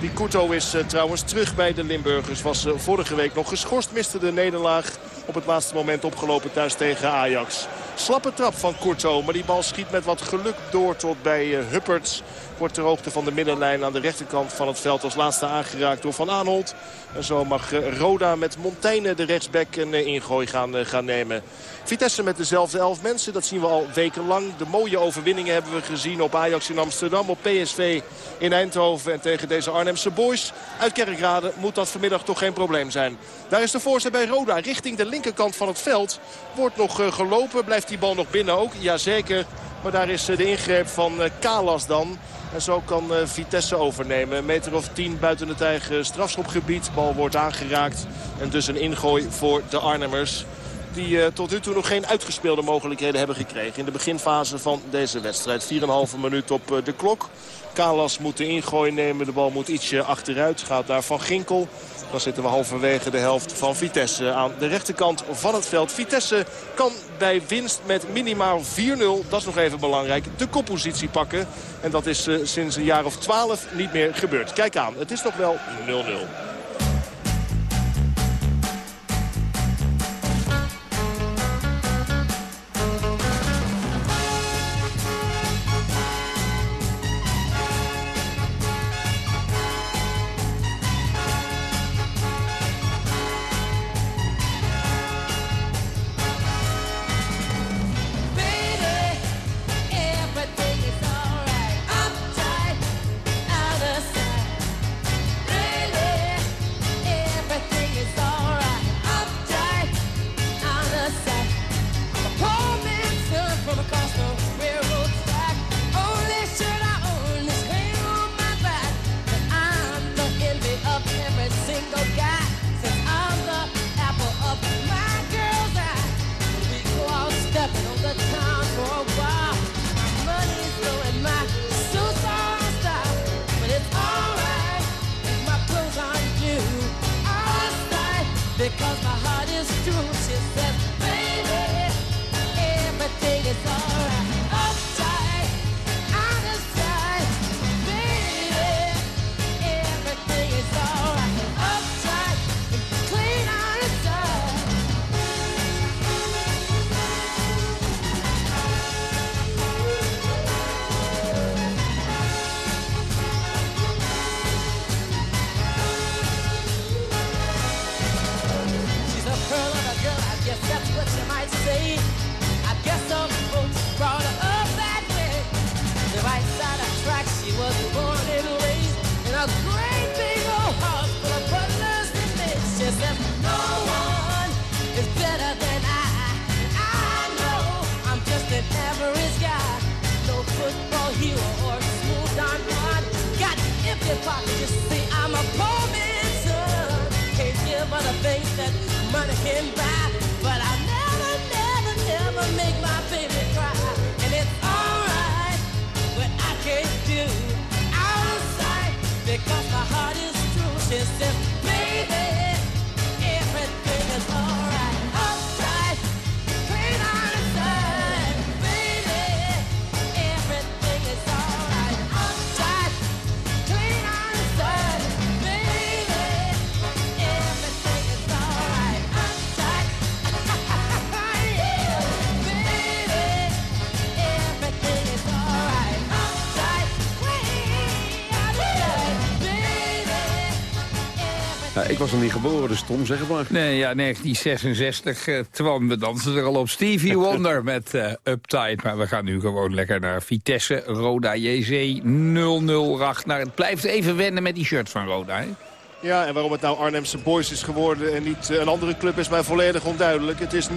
Die Kurto is trouwens terug bij de Limburgers. Was vorige week nog geschorst. Miste de nederlaag op het laatste moment opgelopen thuis tegen Ajax. Slappe trap van Kurto. Maar die bal schiet met wat geluk door tot bij Hupperts. Wordt ter hoogte van de middenlijn aan de rechterkant van het veld als laatste aangeraakt door Van Aanholt. En zo mag Roda met Montaigne de rechtsback een ingooi gaan, gaan nemen. Vitesse met dezelfde elf mensen. Dat zien we al wekenlang. De mooie overwinningen hebben we gezien op Ajax in Amsterdam. Op PSV in Eindhoven. En tegen deze Arnhemse boys uit Kerkrade moet dat vanmiddag toch geen probleem zijn. Daar is de voorzet bij Roda richting de linkerkant van het veld. Wordt nog gelopen. Blijft die bal nog binnen ook? Jazeker. Maar daar is de ingreep van Kalas dan. En zo kan Vitesse overnemen. Een meter of tien buiten het eigen strafschopgebied. Bal wordt aangeraakt. En dus een ingooi voor de Arnhemmers die tot nu toe nog geen uitgespeelde mogelijkheden hebben gekregen. In de beginfase van deze wedstrijd. 4,5 minuut op de klok. Kalas moet de ingooi nemen. De bal moet ietsje achteruit. Gaat daar van Ginkel. Dan zitten we halverwege de helft van Vitesse aan de rechterkant van het veld. Vitesse kan bij winst met minimaal 4-0, dat is nog even belangrijk, de koppositie pakken. En dat is uh, sinds een jaar of 12 niet meer gebeurd. Kijk aan, het is nog wel 0-0. Ik was nog niet geboren, dus Tom, zeg maar. Nee, ja, 1966. Uh, Twan, we dansen er al op. Stevie Wonder met uh, Uptight. Maar we gaan nu gewoon lekker naar Vitesse. Roda JC 0-0 naar. Het blijft even wennen met die shirt van Roda, hè? Ja, en waarom het nou Arnhemse Boys is geworden en niet een andere club is mij volledig onduidelijk. Het is 0-0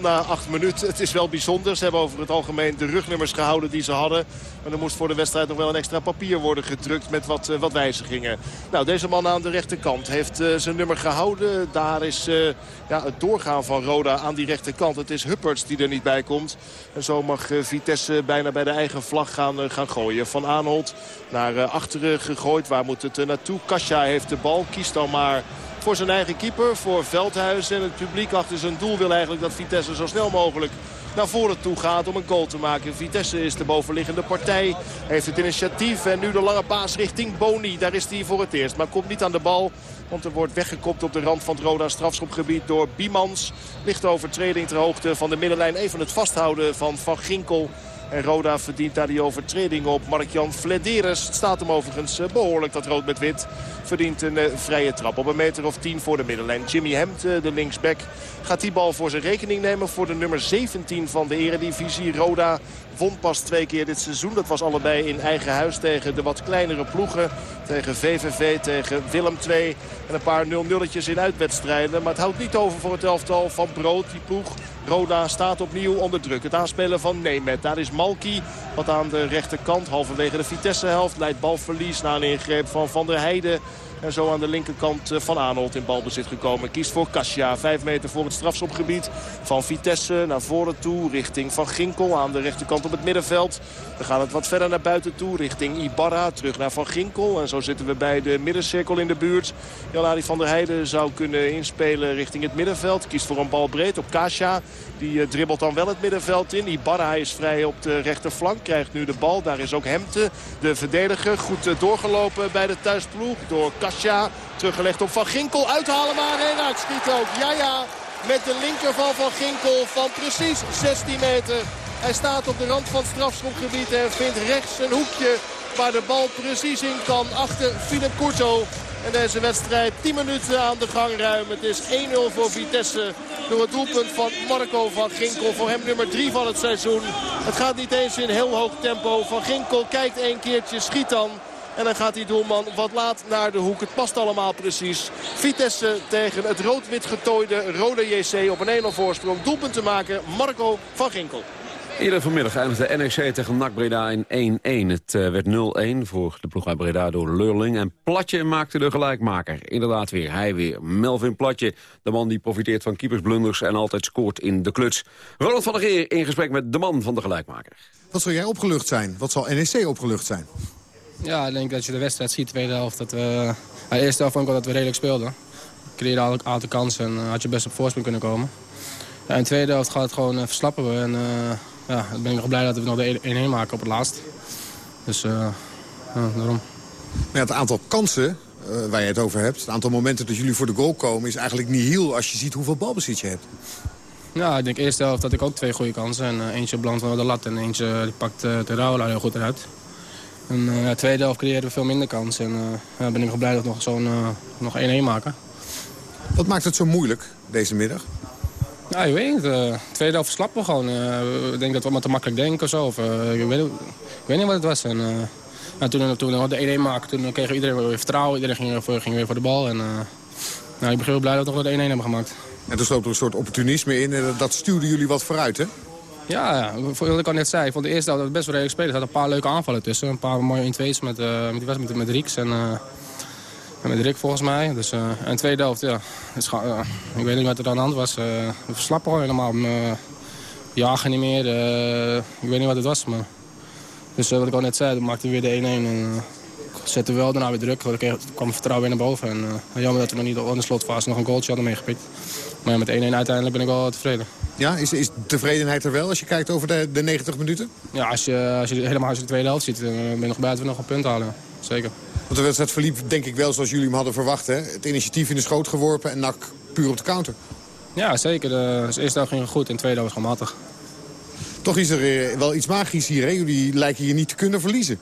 na 8 minuten. Het is wel bijzonder. Ze hebben over het algemeen de rugnummers gehouden die ze hadden. Maar er moest voor de wedstrijd nog wel een extra papier worden gedrukt met wat, uh, wat wijzigingen. Nou, deze man aan de rechterkant heeft uh, zijn nummer gehouden. Daar is ja, het doorgaan van Roda aan die rechterkant. Het is Hupperts die er niet bij komt. En zo mag Vitesse bijna bij de eigen vlag gaan, gaan gooien. Van Aanholt naar achteren gegooid. Waar moet het naartoe? Kasia heeft de bal. Kiest dan maar voor zijn eigen keeper, voor Veldhuis. En het publiek achter zijn doel wil eigenlijk dat Vitesse zo snel mogelijk naar voren toe gaat om een goal te maken. Vitesse is de bovenliggende partij. Heeft het initiatief en nu de lange paas richting Boni. Daar is hij voor het eerst, maar komt niet aan de bal. Want er wordt weggekopt op de rand van het Roda strafschopgebied door Biemans. Lichte overtreding ter hoogte van de middenlijn. Even het vasthouden van Van Ginkel. En Roda verdient daar die overtreding op. Mark-Jan Flederes staat hem overigens eh, behoorlijk dat rood met wit. Verdient een uh, vrije trap op een meter of 10 voor de middenlijn. Jimmy Hemd, uh, de linksback, gaat die bal voor zijn rekening nemen. Voor de nummer 17 van de eredivisie. Roda won pas twee keer dit seizoen. Dat was allebei in eigen huis tegen de wat kleinere ploegen. Tegen VVV, tegen Willem II. En een paar 0-0'tjes in uitwedstrijden. Maar het houdt niet over voor het elftal van Brood. Die ploeg Roda staat opnieuw onder druk. Het aanspelen van Nemet. Daar is Malki. Wat aan de rechterkant, halverwege de Vitesse-helft, leidt balverlies na een ingreep van Van der Heijden. En zo aan de linkerkant eh, van Arnold in balbezit gekomen. Kiest voor Kasia. Vijf meter voor het strafschopgebied van Vitesse. Naar voren toe richting Van Ginkel. Aan de rechterkant op het middenveld. We gaan het wat verder naar buiten toe richting Ibarra. Terug naar Van Ginkel. En zo zitten we bij de middencirkel in de buurt. Jan-Adi van der Heijden zou kunnen inspelen richting het middenveld. Kiest voor een bal breed op Kasia. Die uh, dribbelt dan wel het middenveld in. Ibarra is vrij op de rechterflank. Krijgt nu de bal. Daar is ook Hemte, de verdediger. Goed uh, doorgelopen bij de thuisploeg door Kasia. Teruggelegd op Van Ginkel. Uithalen maar en uitschiet ook. Ja, ja. Met de linker van Van Ginkel van precies 16 meter. Hij staat op de rand van het strafschopgebied en vindt rechts een hoekje waar de bal precies in kan achter Philip Courto. En deze wedstrijd 10 minuten aan de gang ruim. Het is 1-0 voor Vitesse door het doelpunt van Marco van Ginkel. Voor hem nummer 3 van het seizoen. Het gaat niet eens in heel hoog tempo. Van Ginkel kijkt één keertje, schiet dan. En dan gaat die doelman wat laat naar de hoek. Het past allemaal precies. Vitesse tegen het rood-wit getooide Rode JC op een 1-0 voorsprong. Doelpunt te maken Marco van Ginkel. Eerder vanmiddag eindigde NEC tegen NAC Breda in 1-1. Het uh, werd 0-1 voor de ploeg uit Breda door Leurling. En Platje maakte de gelijkmaker. Inderdaad weer, hij weer. Melvin Platje, de man die profiteert van keepersblunders... en altijd scoort in de kluts. Ronald van der Geer in gesprek met de man van de gelijkmaker. Wat zal jij opgelucht zijn? Wat zal NEC opgelucht zijn? Ja, ik denk dat je de wedstrijd ziet, tweede helft. Dat we, de eerste helft vond ik wel dat we redelijk speelden. We creëerden al een aantal kansen en uh, had je best op voorsprong kunnen komen. Ja, in de tweede helft gaat het gewoon uh, verslappen we. En, uh, ja, dan ben ik nog blij dat we nog de 1-1 maken op het laatst. Dus ja, daarom. Maar ja, het aantal kansen uh, waar je het over hebt... het aantal momenten dat jullie voor de goal komen... is eigenlijk niet heel als je ziet hoeveel balbezit je hebt. Ja, ik denk eerste helft had ik ook twee goede kansen. En, uh, eentje op van de lat en eentje die pakt uh, Terraula heel goed eruit. En uh, ja, tweede helft creëerden we veel minder kansen. En ja, ben ik nog blij dat we nog zo'n nog 1-1 maken. Wat maakt het zo moeilijk deze middag? Ja, ik weet niet. Uh, tweede helft verslappen we gewoon. Ik denk dat we maar te makkelijk denken of zo. Of, ik, weet, ik, weet, niet wat het was. En, toen, toen we de 1-1 maakten, toen kreeg iedereen weer vertrouwen. Iedereen ging, voor, ging weer voor de bal. En, nou, ik ben heel blij dat we nog de 1-1 hebben gemaakt. En er er een soort opportunisme in. En dat stuurde jullie wat vooruit, hè? Ja, wat ik al net zei. Ik vond de eerste helft best wel redelijk spelen. Er zaten een paar leuke aanvallen tussen. Een paar mooie 1-2's met, met, met, met Rieks. En, en met Rick volgens mij. Dus, uh, en tweede helft, ja. Uh, ik weet niet wat er aan de hand was. Uh, we verslappen gewoon helemaal. We jagen niet meer. ik weet niet wat het was. Maar... Dus wat ik al net zei, dan maakten we weer de 1-1. En zetten we wel daarna weer druk. Toen kwam vertrouwen weer naar boven. En jammer dat we nog niet in de slotfase nog een goaltje hadden meegepikt. Maar ja, met 1-1 uiteindelijk ben ik wel tevreden. Ja, is, is tevredenheid er wel als je kijkt over de, de 90 minuten? Ja, als je, als je helemaal als je de tweede helft ziet, dan ben je nog buiten we nog een punt halen. Zeker. Want de wedstrijd verliep denk ik wel zoals jullie hem hadden verwacht. Hè? Het initiatief in de schoot geworpen en NAC puur op de counter. Ja, zeker. De, de eerste helft ging goed en de tweede was gematig. Toch is er wel iets magisch hier. Hè? Jullie lijken je niet te kunnen verliezen.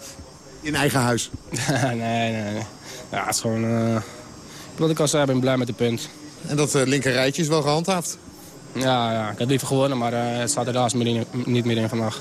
In eigen huis. nee, nee, nee. Ja, het is gewoon... Uh, wat ik al zei, ik ben blij met de punt. En dat uh, linker rijtje is wel gehandhaafd? Ja, ja, ik had liever gewonnen, maar uh, het staat er helaas niet meer in vandaag.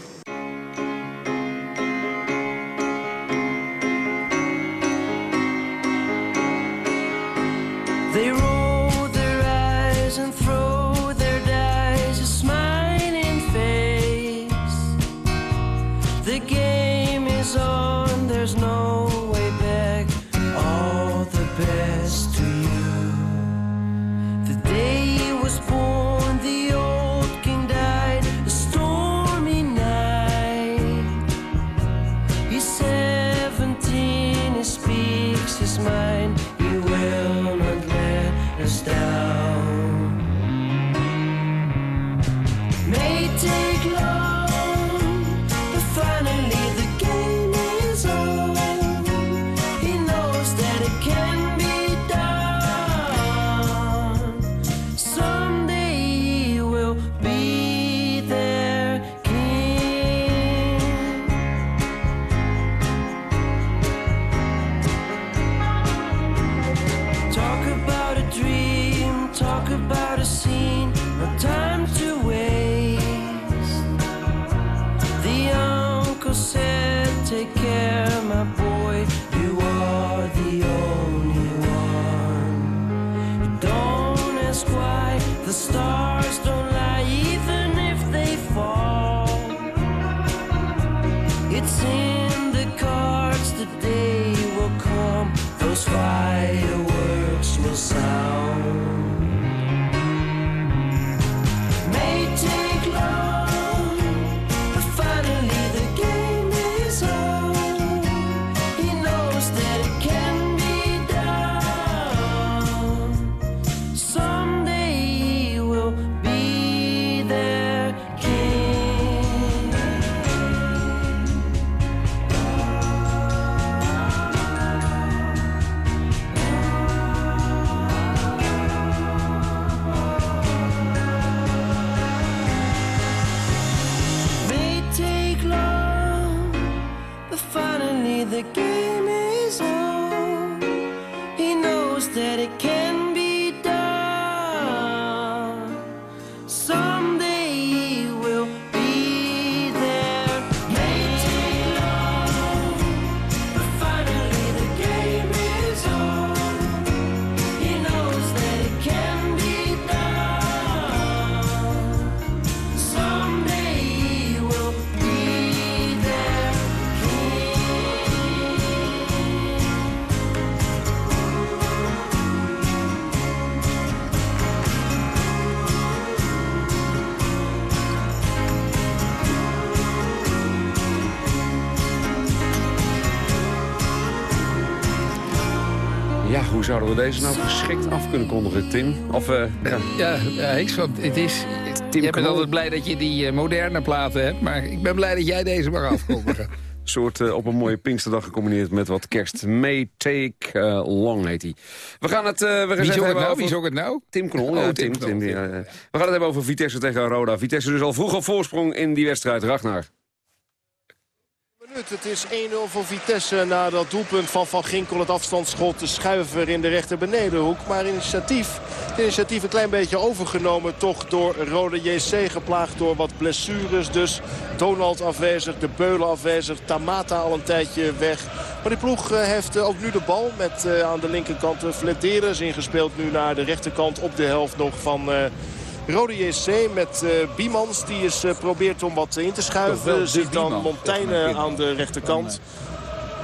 Zouden we deze nou geschikt af kunnen kondigen, Tim? Of, eh ja. Ja, ja ik snap, het is... Tim jij bent altijd blij dat je die eh, moderne platen hebt, maar ik ben blij dat jij deze mag afkondigen. Een soort eh, op een mooie Pinksterdag gecombineerd met wat kerst. May Take Long heet hij. We gaan het, we gaan Wie het hebben nou? over... Wie zong het nou? Tim Knol. Oh, ja, Tim Tim, Knol. Tim, ja, ja. We gaan het hebben over Vitesse tegen Roda. Vitesse dus al vroeg op voorsprong in die wedstrijd. Ragnar. Het is 1-0 voor Vitesse na dat doelpunt van Van Ginkel. Het afstandsschot, de schuiver in de rechter benedenhoek. Maar initiatief, initiatief een klein beetje overgenomen. Toch door Rode JC geplaagd door wat blessures. Dus Donald afwezig, de Beulen afwezig. Tamata al een tijdje weg. Maar die ploeg eh, heeft eh, ook nu de bal met eh, aan de linkerkant Flederis ingespeeld. Nu naar de rechterkant op de helft nog van... Rode JC met eh, Biemans. Die is eh, probeert om wat in te schuiven. de Ziet dan. Montaigne aan de rechterkant.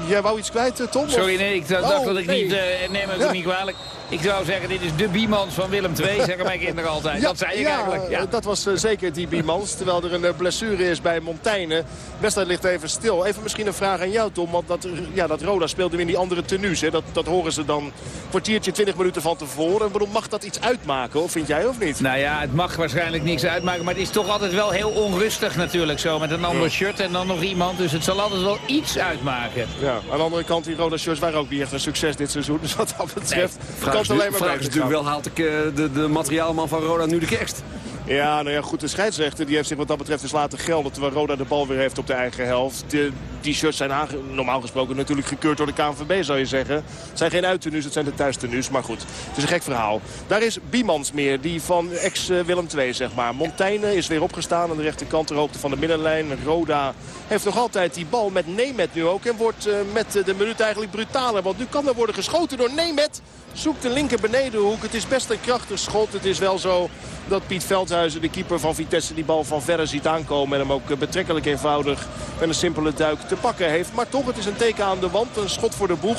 Jij wou iets kwijt, eh, Tom? Sorry, nee, ik dacht Oh, dat ik nee. niet... neem me Ja. niet kwalijk. Ik zou zeggen, dit is de Biemans van Willem II, zeggen mijn kinderen altijd. dat zei ik ja, eigenlijk. Ja. eh, dat was eh, zeker die Biemans. Terwijl er een eh, blessure is bij Montaigne. De wedstrijd ligt even stil. Even misschien een vraag aan jou, Tom. Want dat, ja, dat Roda speelde in die andere tenues. Hè. Dat, dat horen ze dan een kwartiertje, 20 minuten van tevoren. Waarom mag dat iets uitmaken? Of vind jij of niet? Nou ja, het mag waarschijnlijk niks uitmaken, maar het is toch altijd wel heel onrustig natuurlijk zo. Met een ander shirt en dan nog iemand, dus het zal altijd wel iets uitmaken. Ja, aan de andere kant, die Roda shirts waren ook niet echt een succes dit seizoen. Dus wat dat betreft kan alleen maar beter natuurlijk wel, haalt ik, eh, de, de materiaalman van Roda nu de kerst? Ja, nou ja, goed. De scheidsrechter die heeft zich wat dat betreft dus laten gelden... terwijl Roda de bal weer heeft op de eigen helft. De, die shirts zijn normaal gesproken natuurlijk gekeurd door de KNVB, zou je zeggen. Het zijn geen uittenues, het zijn de thuistenues. Maar goed, het is een gek verhaal. Daar is Biemans meer, die van ex-Willem II, zeg maar. Montaigne is weer opgestaan aan de rechterkant, ter hoogte van de middenlijn. Roda heeft nog altijd die bal met Nemet nu ook. En wordt eh, met eh, de minuut eigenlijk brutaler. Want nu kan er worden geschoten door Nemet. Zoekt de linker benedenhoek. Het is best een krachtig schot. Het is wel zo dat Piet Veldhuizen, de keeper van Vitesse, die bal van verre ziet aankomen. En hem ook eh, betrekkelijk eenvoudig met een simpele duik pakken heeft. Maar toch, het is een teken aan de wand. Een schot voor de boeg.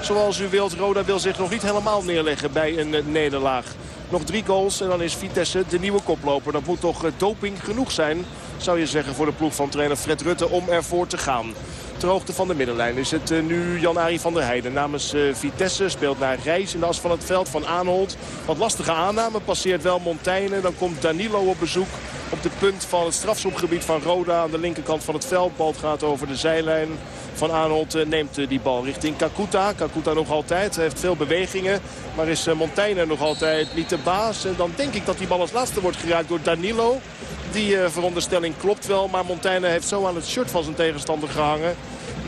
Zoals u wilt, Roda wil zich nog niet helemaal neerleggen bij een eh, nederlaag. Nog drie goals en dan is Vitesse de nieuwe koploper. Dat moet toch eh, doping genoeg zijn, zou je zeggen, voor de ploeg van trainer Fred Rutte om ervoor te gaan. Ter hoogte van de middenlijn is het eh, nu Jan-Arie van der Heijden namens Vitesse. Speelt naar Reis in de as van het veld van Aanholt. Wat lastige aanname, passeert wel Montaigne. Dan komt Danilo op bezoek op de punt van het strafschopgebied van Roda. Aan de linkerkant van het veld. Bal gaat over de zijlijn. Van Aanholt neemt eh, die bal richting Kakuta. Kakuta nog altijd. Heeft veel bewegingen. Maar is eh, Montaigne nog altijd niet de baas. En dan denk ik dat die bal als laatste wordt geraakt door Danilo. Die eh, veronderstelling klopt wel. Maar Montaigne heeft zo aan het shirt van zijn tegenstander gehangen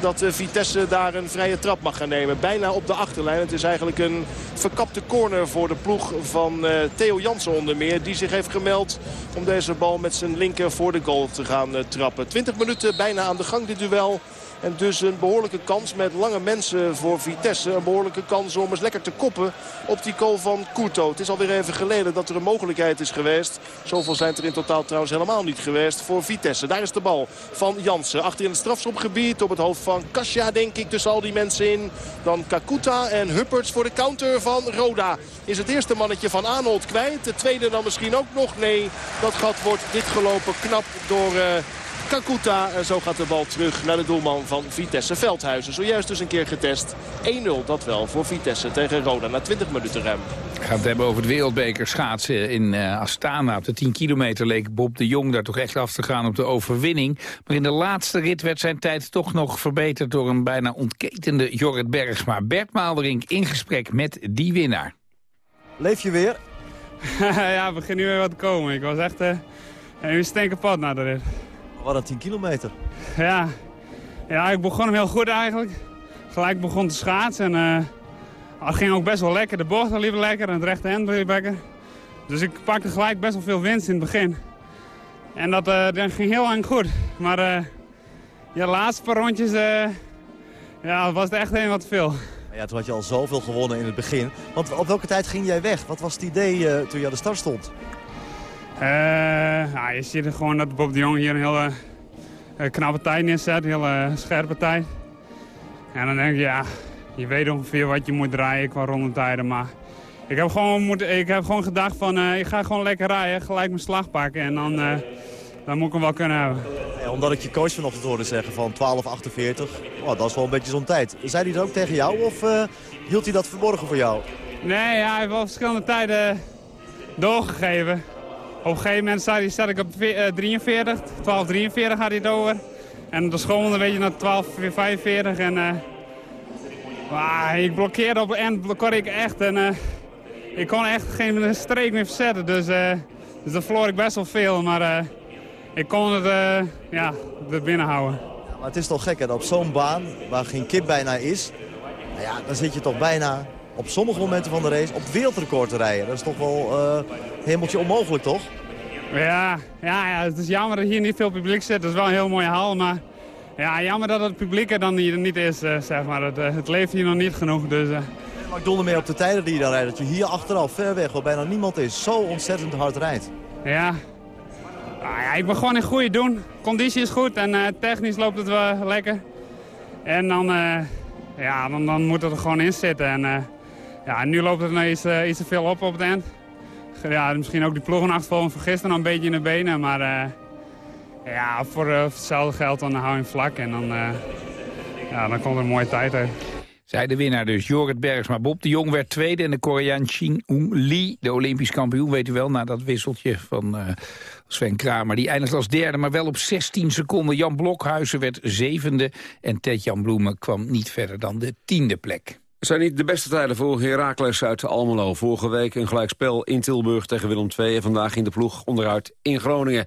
dat eh, Vitesse daar een vrije trap mag gaan nemen. Bijna op de achterlijn. Het is eigenlijk een verkapte corner voor de ploeg van eh, Theo Jansen onder meer. Die zich heeft gemeld om deze bal met zijn linker voor de goal te gaan eh, trappen. 20 minuten bijna aan de gang dit duel. En dus een behoorlijke kans met lange mensen voor Vitesse. Een behoorlijke kans om eens lekker te koppen op die goal van Couto. Het is alweer even geleden dat er een mogelijkheid is geweest. Zoveel zijn er in totaal trouwens helemaal niet geweest voor Vitesse. Daar is de bal van Jansen. Achter in het strafschopgebied op het hoofd van Kasia denk ik tussen al die mensen in. Dan Kakuta en Hupperts voor de counter van Roda. Is het eerste mannetje van Arnold kwijt. Het tweede dan misschien ook nog. Nee, dat gat wordt ditgelopen knap door... Uh, Kakuta. En zo gaat de bal terug naar de doelman van Vitesse Veldhuizen. Zojuist dus een keer getest. 1-0 dat wel voor Vitesse tegen Roda na 20 minuten ruim. We gaan het hebben over het wereldbeker schaatsen in uh, Astana. Op de 10 kilometer leek Bob de Jong daar toch echt af te gaan op de overwinning. Maar in de laatste rit werd zijn tijd toch nog verbeterd... door een bijna ontketende Jorrit Bergsma. Bert Maalderink in gesprek met die winnaar. Leef je weer? ja, begin nu weer wat te komen. Ik was echt uh, een steen kapot na de rit. Wat een 10 kilometer. Ja. ja, ik begon hem heel goed eigenlijk. Gelijk begon te schaatsen. En, uh, het ging ook best wel lekker. De bochten liepen lekker en het rechte hand liep lekker. Dus ik pakte gelijk best wel veel winst in het begin. En dat, uh, dat ging heel lang goed. Maar uh, ja, de laatste paar rondjes ja, was het echt een wat veel. Ja, toen had je al zoveel gewonnen in het begin. Want op welke tijd ging jij weg? Wat was het idee toen je aan de start stond? Uh, nou, je ziet gewoon dat Bob de Jong hier een hele uh, knappe tijd neerzet. Een hele scherpe tijd. En dan denk je, ja, je weet ongeveer wat je moet draaien qua rondetijden. Maar ik heb gewoon, moet, ik heb gewoon gedacht van, uh, ik ga gewoon lekker rijden. Gelijk mijn slag pakken en dan, dan moet ik hem wel kunnen hebben. Ja, omdat ik je coach vanochtend hoorde zeggen van 12.48. Oh, dat is wel een beetje zo'n tijd. Zei hij dat ook tegen jou of hield hij dat verborgen voor jou? Nee, ja, hij heeft wel verschillende tijden doorgegeven. Op een gegeven moment zat, zat ik op 43, 12.43 had hij het over. En de schommelde een beetje naar 12.45 en uh, ik blokkeerde op en blokkeerde ik echt. En uh, ik kon echt geen streek meer verzetten, dus, uh, dus dat verloor ik best wel veel. Maar ik kon het ja, er binnen houden. Ja, maar het is toch gek hè, dat op zo'n baan waar geen kip bijna is, nou ja, dan zit je toch bijna op sommige momenten van de race op wereldrecord te rijden. Dat is toch wel uh, hemeltje onmogelijk, toch? Ja, ja, ja, het is jammer dat hier niet veel publiek zit. Dat is wel een heel mooie hal, maar ja, jammer dat het publiek er dan hier niet is, uh, zeg maar. Het, uh, het, leeft hier nog niet genoeg, dus... Maar ik doelde meer op de tijden die je dan rijdt. Dat je hier achteraf, ver weg, waar bijna niemand is, zo ontzettend hard rijdt. Ja. Ah, ja ik ben gewoon in goede doen. Conditie is goed en technisch loopt het wel lekker. En dan, ja, dan, dan moet het er gewoon in zitten. En, ja, nu loopt het ineens uh, iets te veel op op het eind. Ja, misschien ook die ploegenachtervolging van gisteren een beetje in de benen. Maar uh, ja, voor, uh, voor, hetzelfde geld dan hou je hem vlak. En dan, ja, dan komt er een mooie tijd uit. Zij de winnaar dus, Jorrit Bergsma. Bob de Jong werd tweede en de Koreaan Ching Ung Lee, de Olympisch kampioen, weet u wel, na dat wisseltje van uh, Sven Kramer. Die eindigde als derde, maar wel op 16 seconden. Jan Blokhuizen werd zevende en Ted-Jan Bloemen kwam niet verder dan de tiende plek. Het zijn niet de beste tijden voor Heracles uit Almelo. Vorige week een gelijkspel in Tilburg tegen Willem II... en vandaag in de ploeg onderuit in Groningen.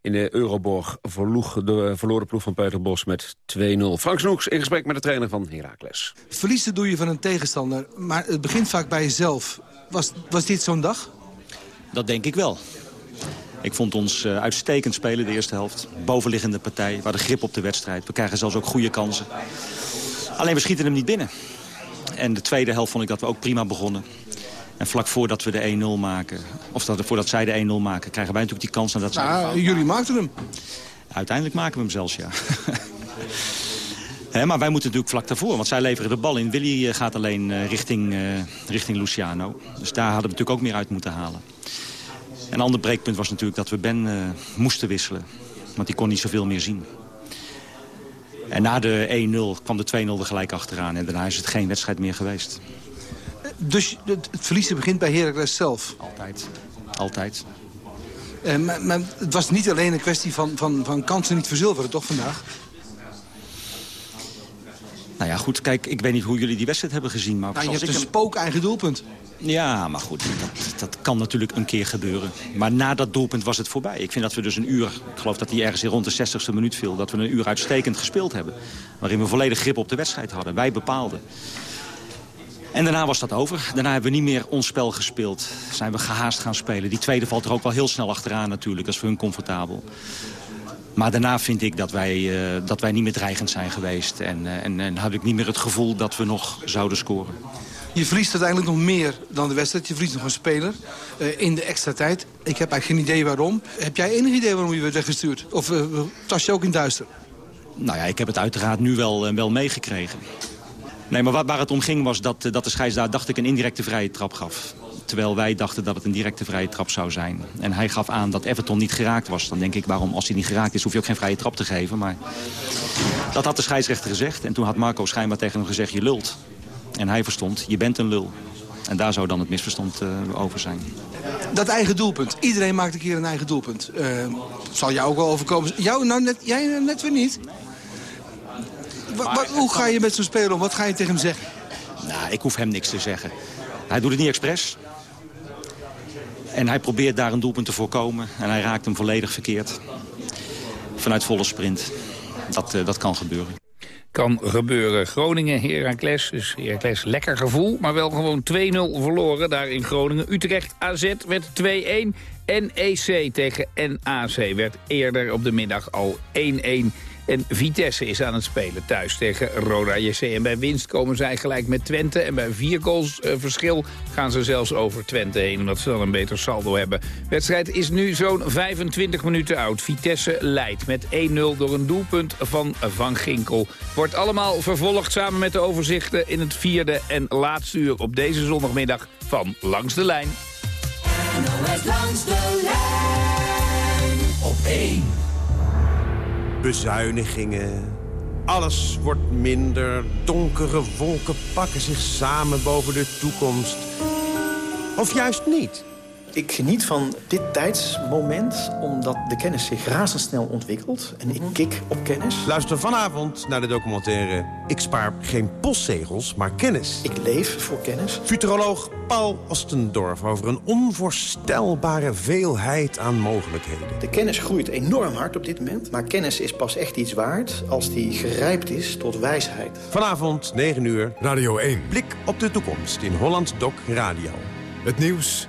In de Euroborg verloeg de verloren ploeg van Peter Bos met 2-0. Frank Snoeks in gesprek met de trainer van Heracles. Verliezen doe je van een tegenstander, maar het begint vaak bij jezelf. Was, was dit zo'n dag? Dat denk ik wel. Ik vond ons uh, uitstekend spelen de eerste helft. Bovenliggende partij, we hadden grip op de wedstrijd. We krijgen zelfs ook goede kansen. Alleen we schieten hem niet binnen. En de tweede helft vond ik dat we ook prima begonnen. En vlak voordat we de 1-0 maken, of dat, voordat zij de 1-0 maken... krijgen wij natuurlijk die kans nadat zij... Nou, jullie maakten hem. Uiteindelijk maken we hem zelfs, ja. He, maar wij moeten natuurlijk vlak daarvoor, want zij leveren de bal in. Willy uh, gaat alleen uh, richting, uh, richting Luciano. Dus daar hadden we natuurlijk ook meer uit moeten halen. Een ander breekpunt was natuurlijk dat we Ben moesten wisselen. Want die kon niet zoveel meer zien. En na de 1-0 kwam de 2-0 er gelijk achteraan. En daarna is het geen wedstrijd meer geweest. Dus het verliezen begint bij Heracles zelf? Altijd. Altijd. Uh, maar, maar, het was niet alleen een kwestie van, van, van kansen niet verzilveren, toch vandaag? Nou ja, goed, kijk, ik weet niet hoe jullie die wedstrijd hebben gezien. Maar nou, je hebt een hem... spook-eigen doelpunt. Ja, maar goed, dat, dat kan natuurlijk een keer gebeuren. Maar na dat doelpunt was het voorbij. Ik vind dat we dus een uur, ik geloof dat hij ergens rond de 60ste minuut viel... dat we een uur uitstekend gespeeld hebben. Waarin we volledig grip op de wedstrijd hadden. Wij bepaalden. En daarna was dat over. Daarna hebben we niet meer ons spel gespeeld. Zijn we gehaast gaan spelen. Die tweede valt er ook wel heel snel achteraan natuurlijk. Dat is voor hun comfortabel. Maar daarna vind ik dat wij, uh, dat wij niet meer dreigend zijn geweest. En, uh, en, en had ik niet meer het gevoel dat we nog zouden scoren. Je verliest uiteindelijk nog meer dan de wedstrijd. Je verliest nog een speler uh, in de extra tijd. Ik heb eigenlijk geen idee waarom. Heb jij enig idee waarom je werd weggestuurd? Of tas je ook in duister? Nou ja, ik heb het uiteraard nu wel, wel meegekregen. Nee, maar waar, waar het om ging was dat, dat de scheidsrechter, dacht ik, een indirecte vrije trap gaf. Terwijl wij dachten dat het een directe vrije trap zou zijn. En hij gaf aan dat Everton niet geraakt was. Dan denk ik, waarom, als hij niet geraakt is, hoef je ook geen vrije trap te geven. Maar dat had de scheidsrechter gezegd. En toen had Marco schijnbaar tegen hem gezegd, je lult. En hij verstond, je bent een lul. En daar zou dan het misverstand uh, over zijn. Dat eigen doelpunt. Iedereen maakt een keer een eigen doelpunt. Uh, zal jou ook wel overkomen. Jou, nou net, jij net weer niet. Hoe ga je met zo'n speler om? Wat ga je tegen hem zeggen? Nou, ik hoef hem niks te zeggen. Hij doet het niet expres. En hij probeert daar een doelpunt te voorkomen. En hij raakt hem volledig verkeerd. Vanuit volle sprint. Dat, uh, dat kan gebeuren. Kan gebeuren. Groningen, Heracles. Dus Heracles lekker gevoel, maar wel gewoon 2-0 verloren daar in Groningen. Utrecht AZ werd 2-1. NEC tegen NAC werd eerder op de middag al 1-1. En Vitesse is aan het spelen thuis tegen Roda JC. En bij winst komen zij gelijk met Twente. En bij vier goals uh, verschil gaan ze zelfs over Twente heen... omdat ze dan een beter saldo hebben. De wedstrijd is nu zo'n 25 minuten oud. Vitesse leidt met 1-0 door een doelpunt van Van Ginkel. Wordt allemaal vervolgd samen met de overzichten... in het vierde en laatste uur op deze zondagmiddag van Langs de Lijn. NOS langs de lijn op 1. Bezuinigingen. Alles wordt minder. Donkere wolken pakken zich samen boven de toekomst. Of juist niet. Ik geniet van dit tijdsmoment, omdat de kennis zich razendsnel ontwikkelt. En ik kik op kennis. Luister vanavond naar de documentaire Ik spaar geen postzegels, maar kennis. Ik leef voor kennis. Futuroloog Paul Ostendorf over een onvoorstelbare veelheid aan mogelijkheden. De kennis groeit enorm hard op dit moment. Maar kennis is pas echt iets waard als die gerijpt is tot wijsheid. Vanavond, 9 uur. Radio 1. Blik op de toekomst in Holland Doc Radio. Het nieuws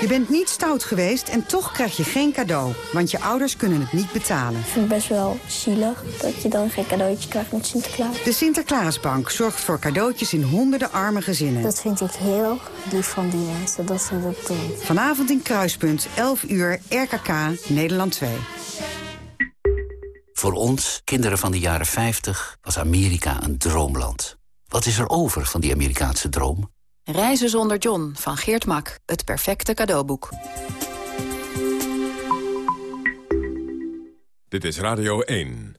Je bent niet stout geweest en toch krijg je geen cadeau. Want je ouders kunnen het niet betalen. Ik vind het best wel zielig dat je dan geen cadeautje krijgt met Sinterklaas. De Sinterklaasbank zorgt voor cadeautjes in honderden arme gezinnen. Dat vind ik heel lief van die mensen, dat ze dat doen. Vanavond in Kruispunt, 11 uur, RKK, Nederland 2. Voor ons, kinderen van de jaren 50, was Amerika een droomland. Wat is er over van die Amerikaanse droom? Reizen zonder John van Geert Mak. Het perfecte cadeauboek. Dit is Radio 1.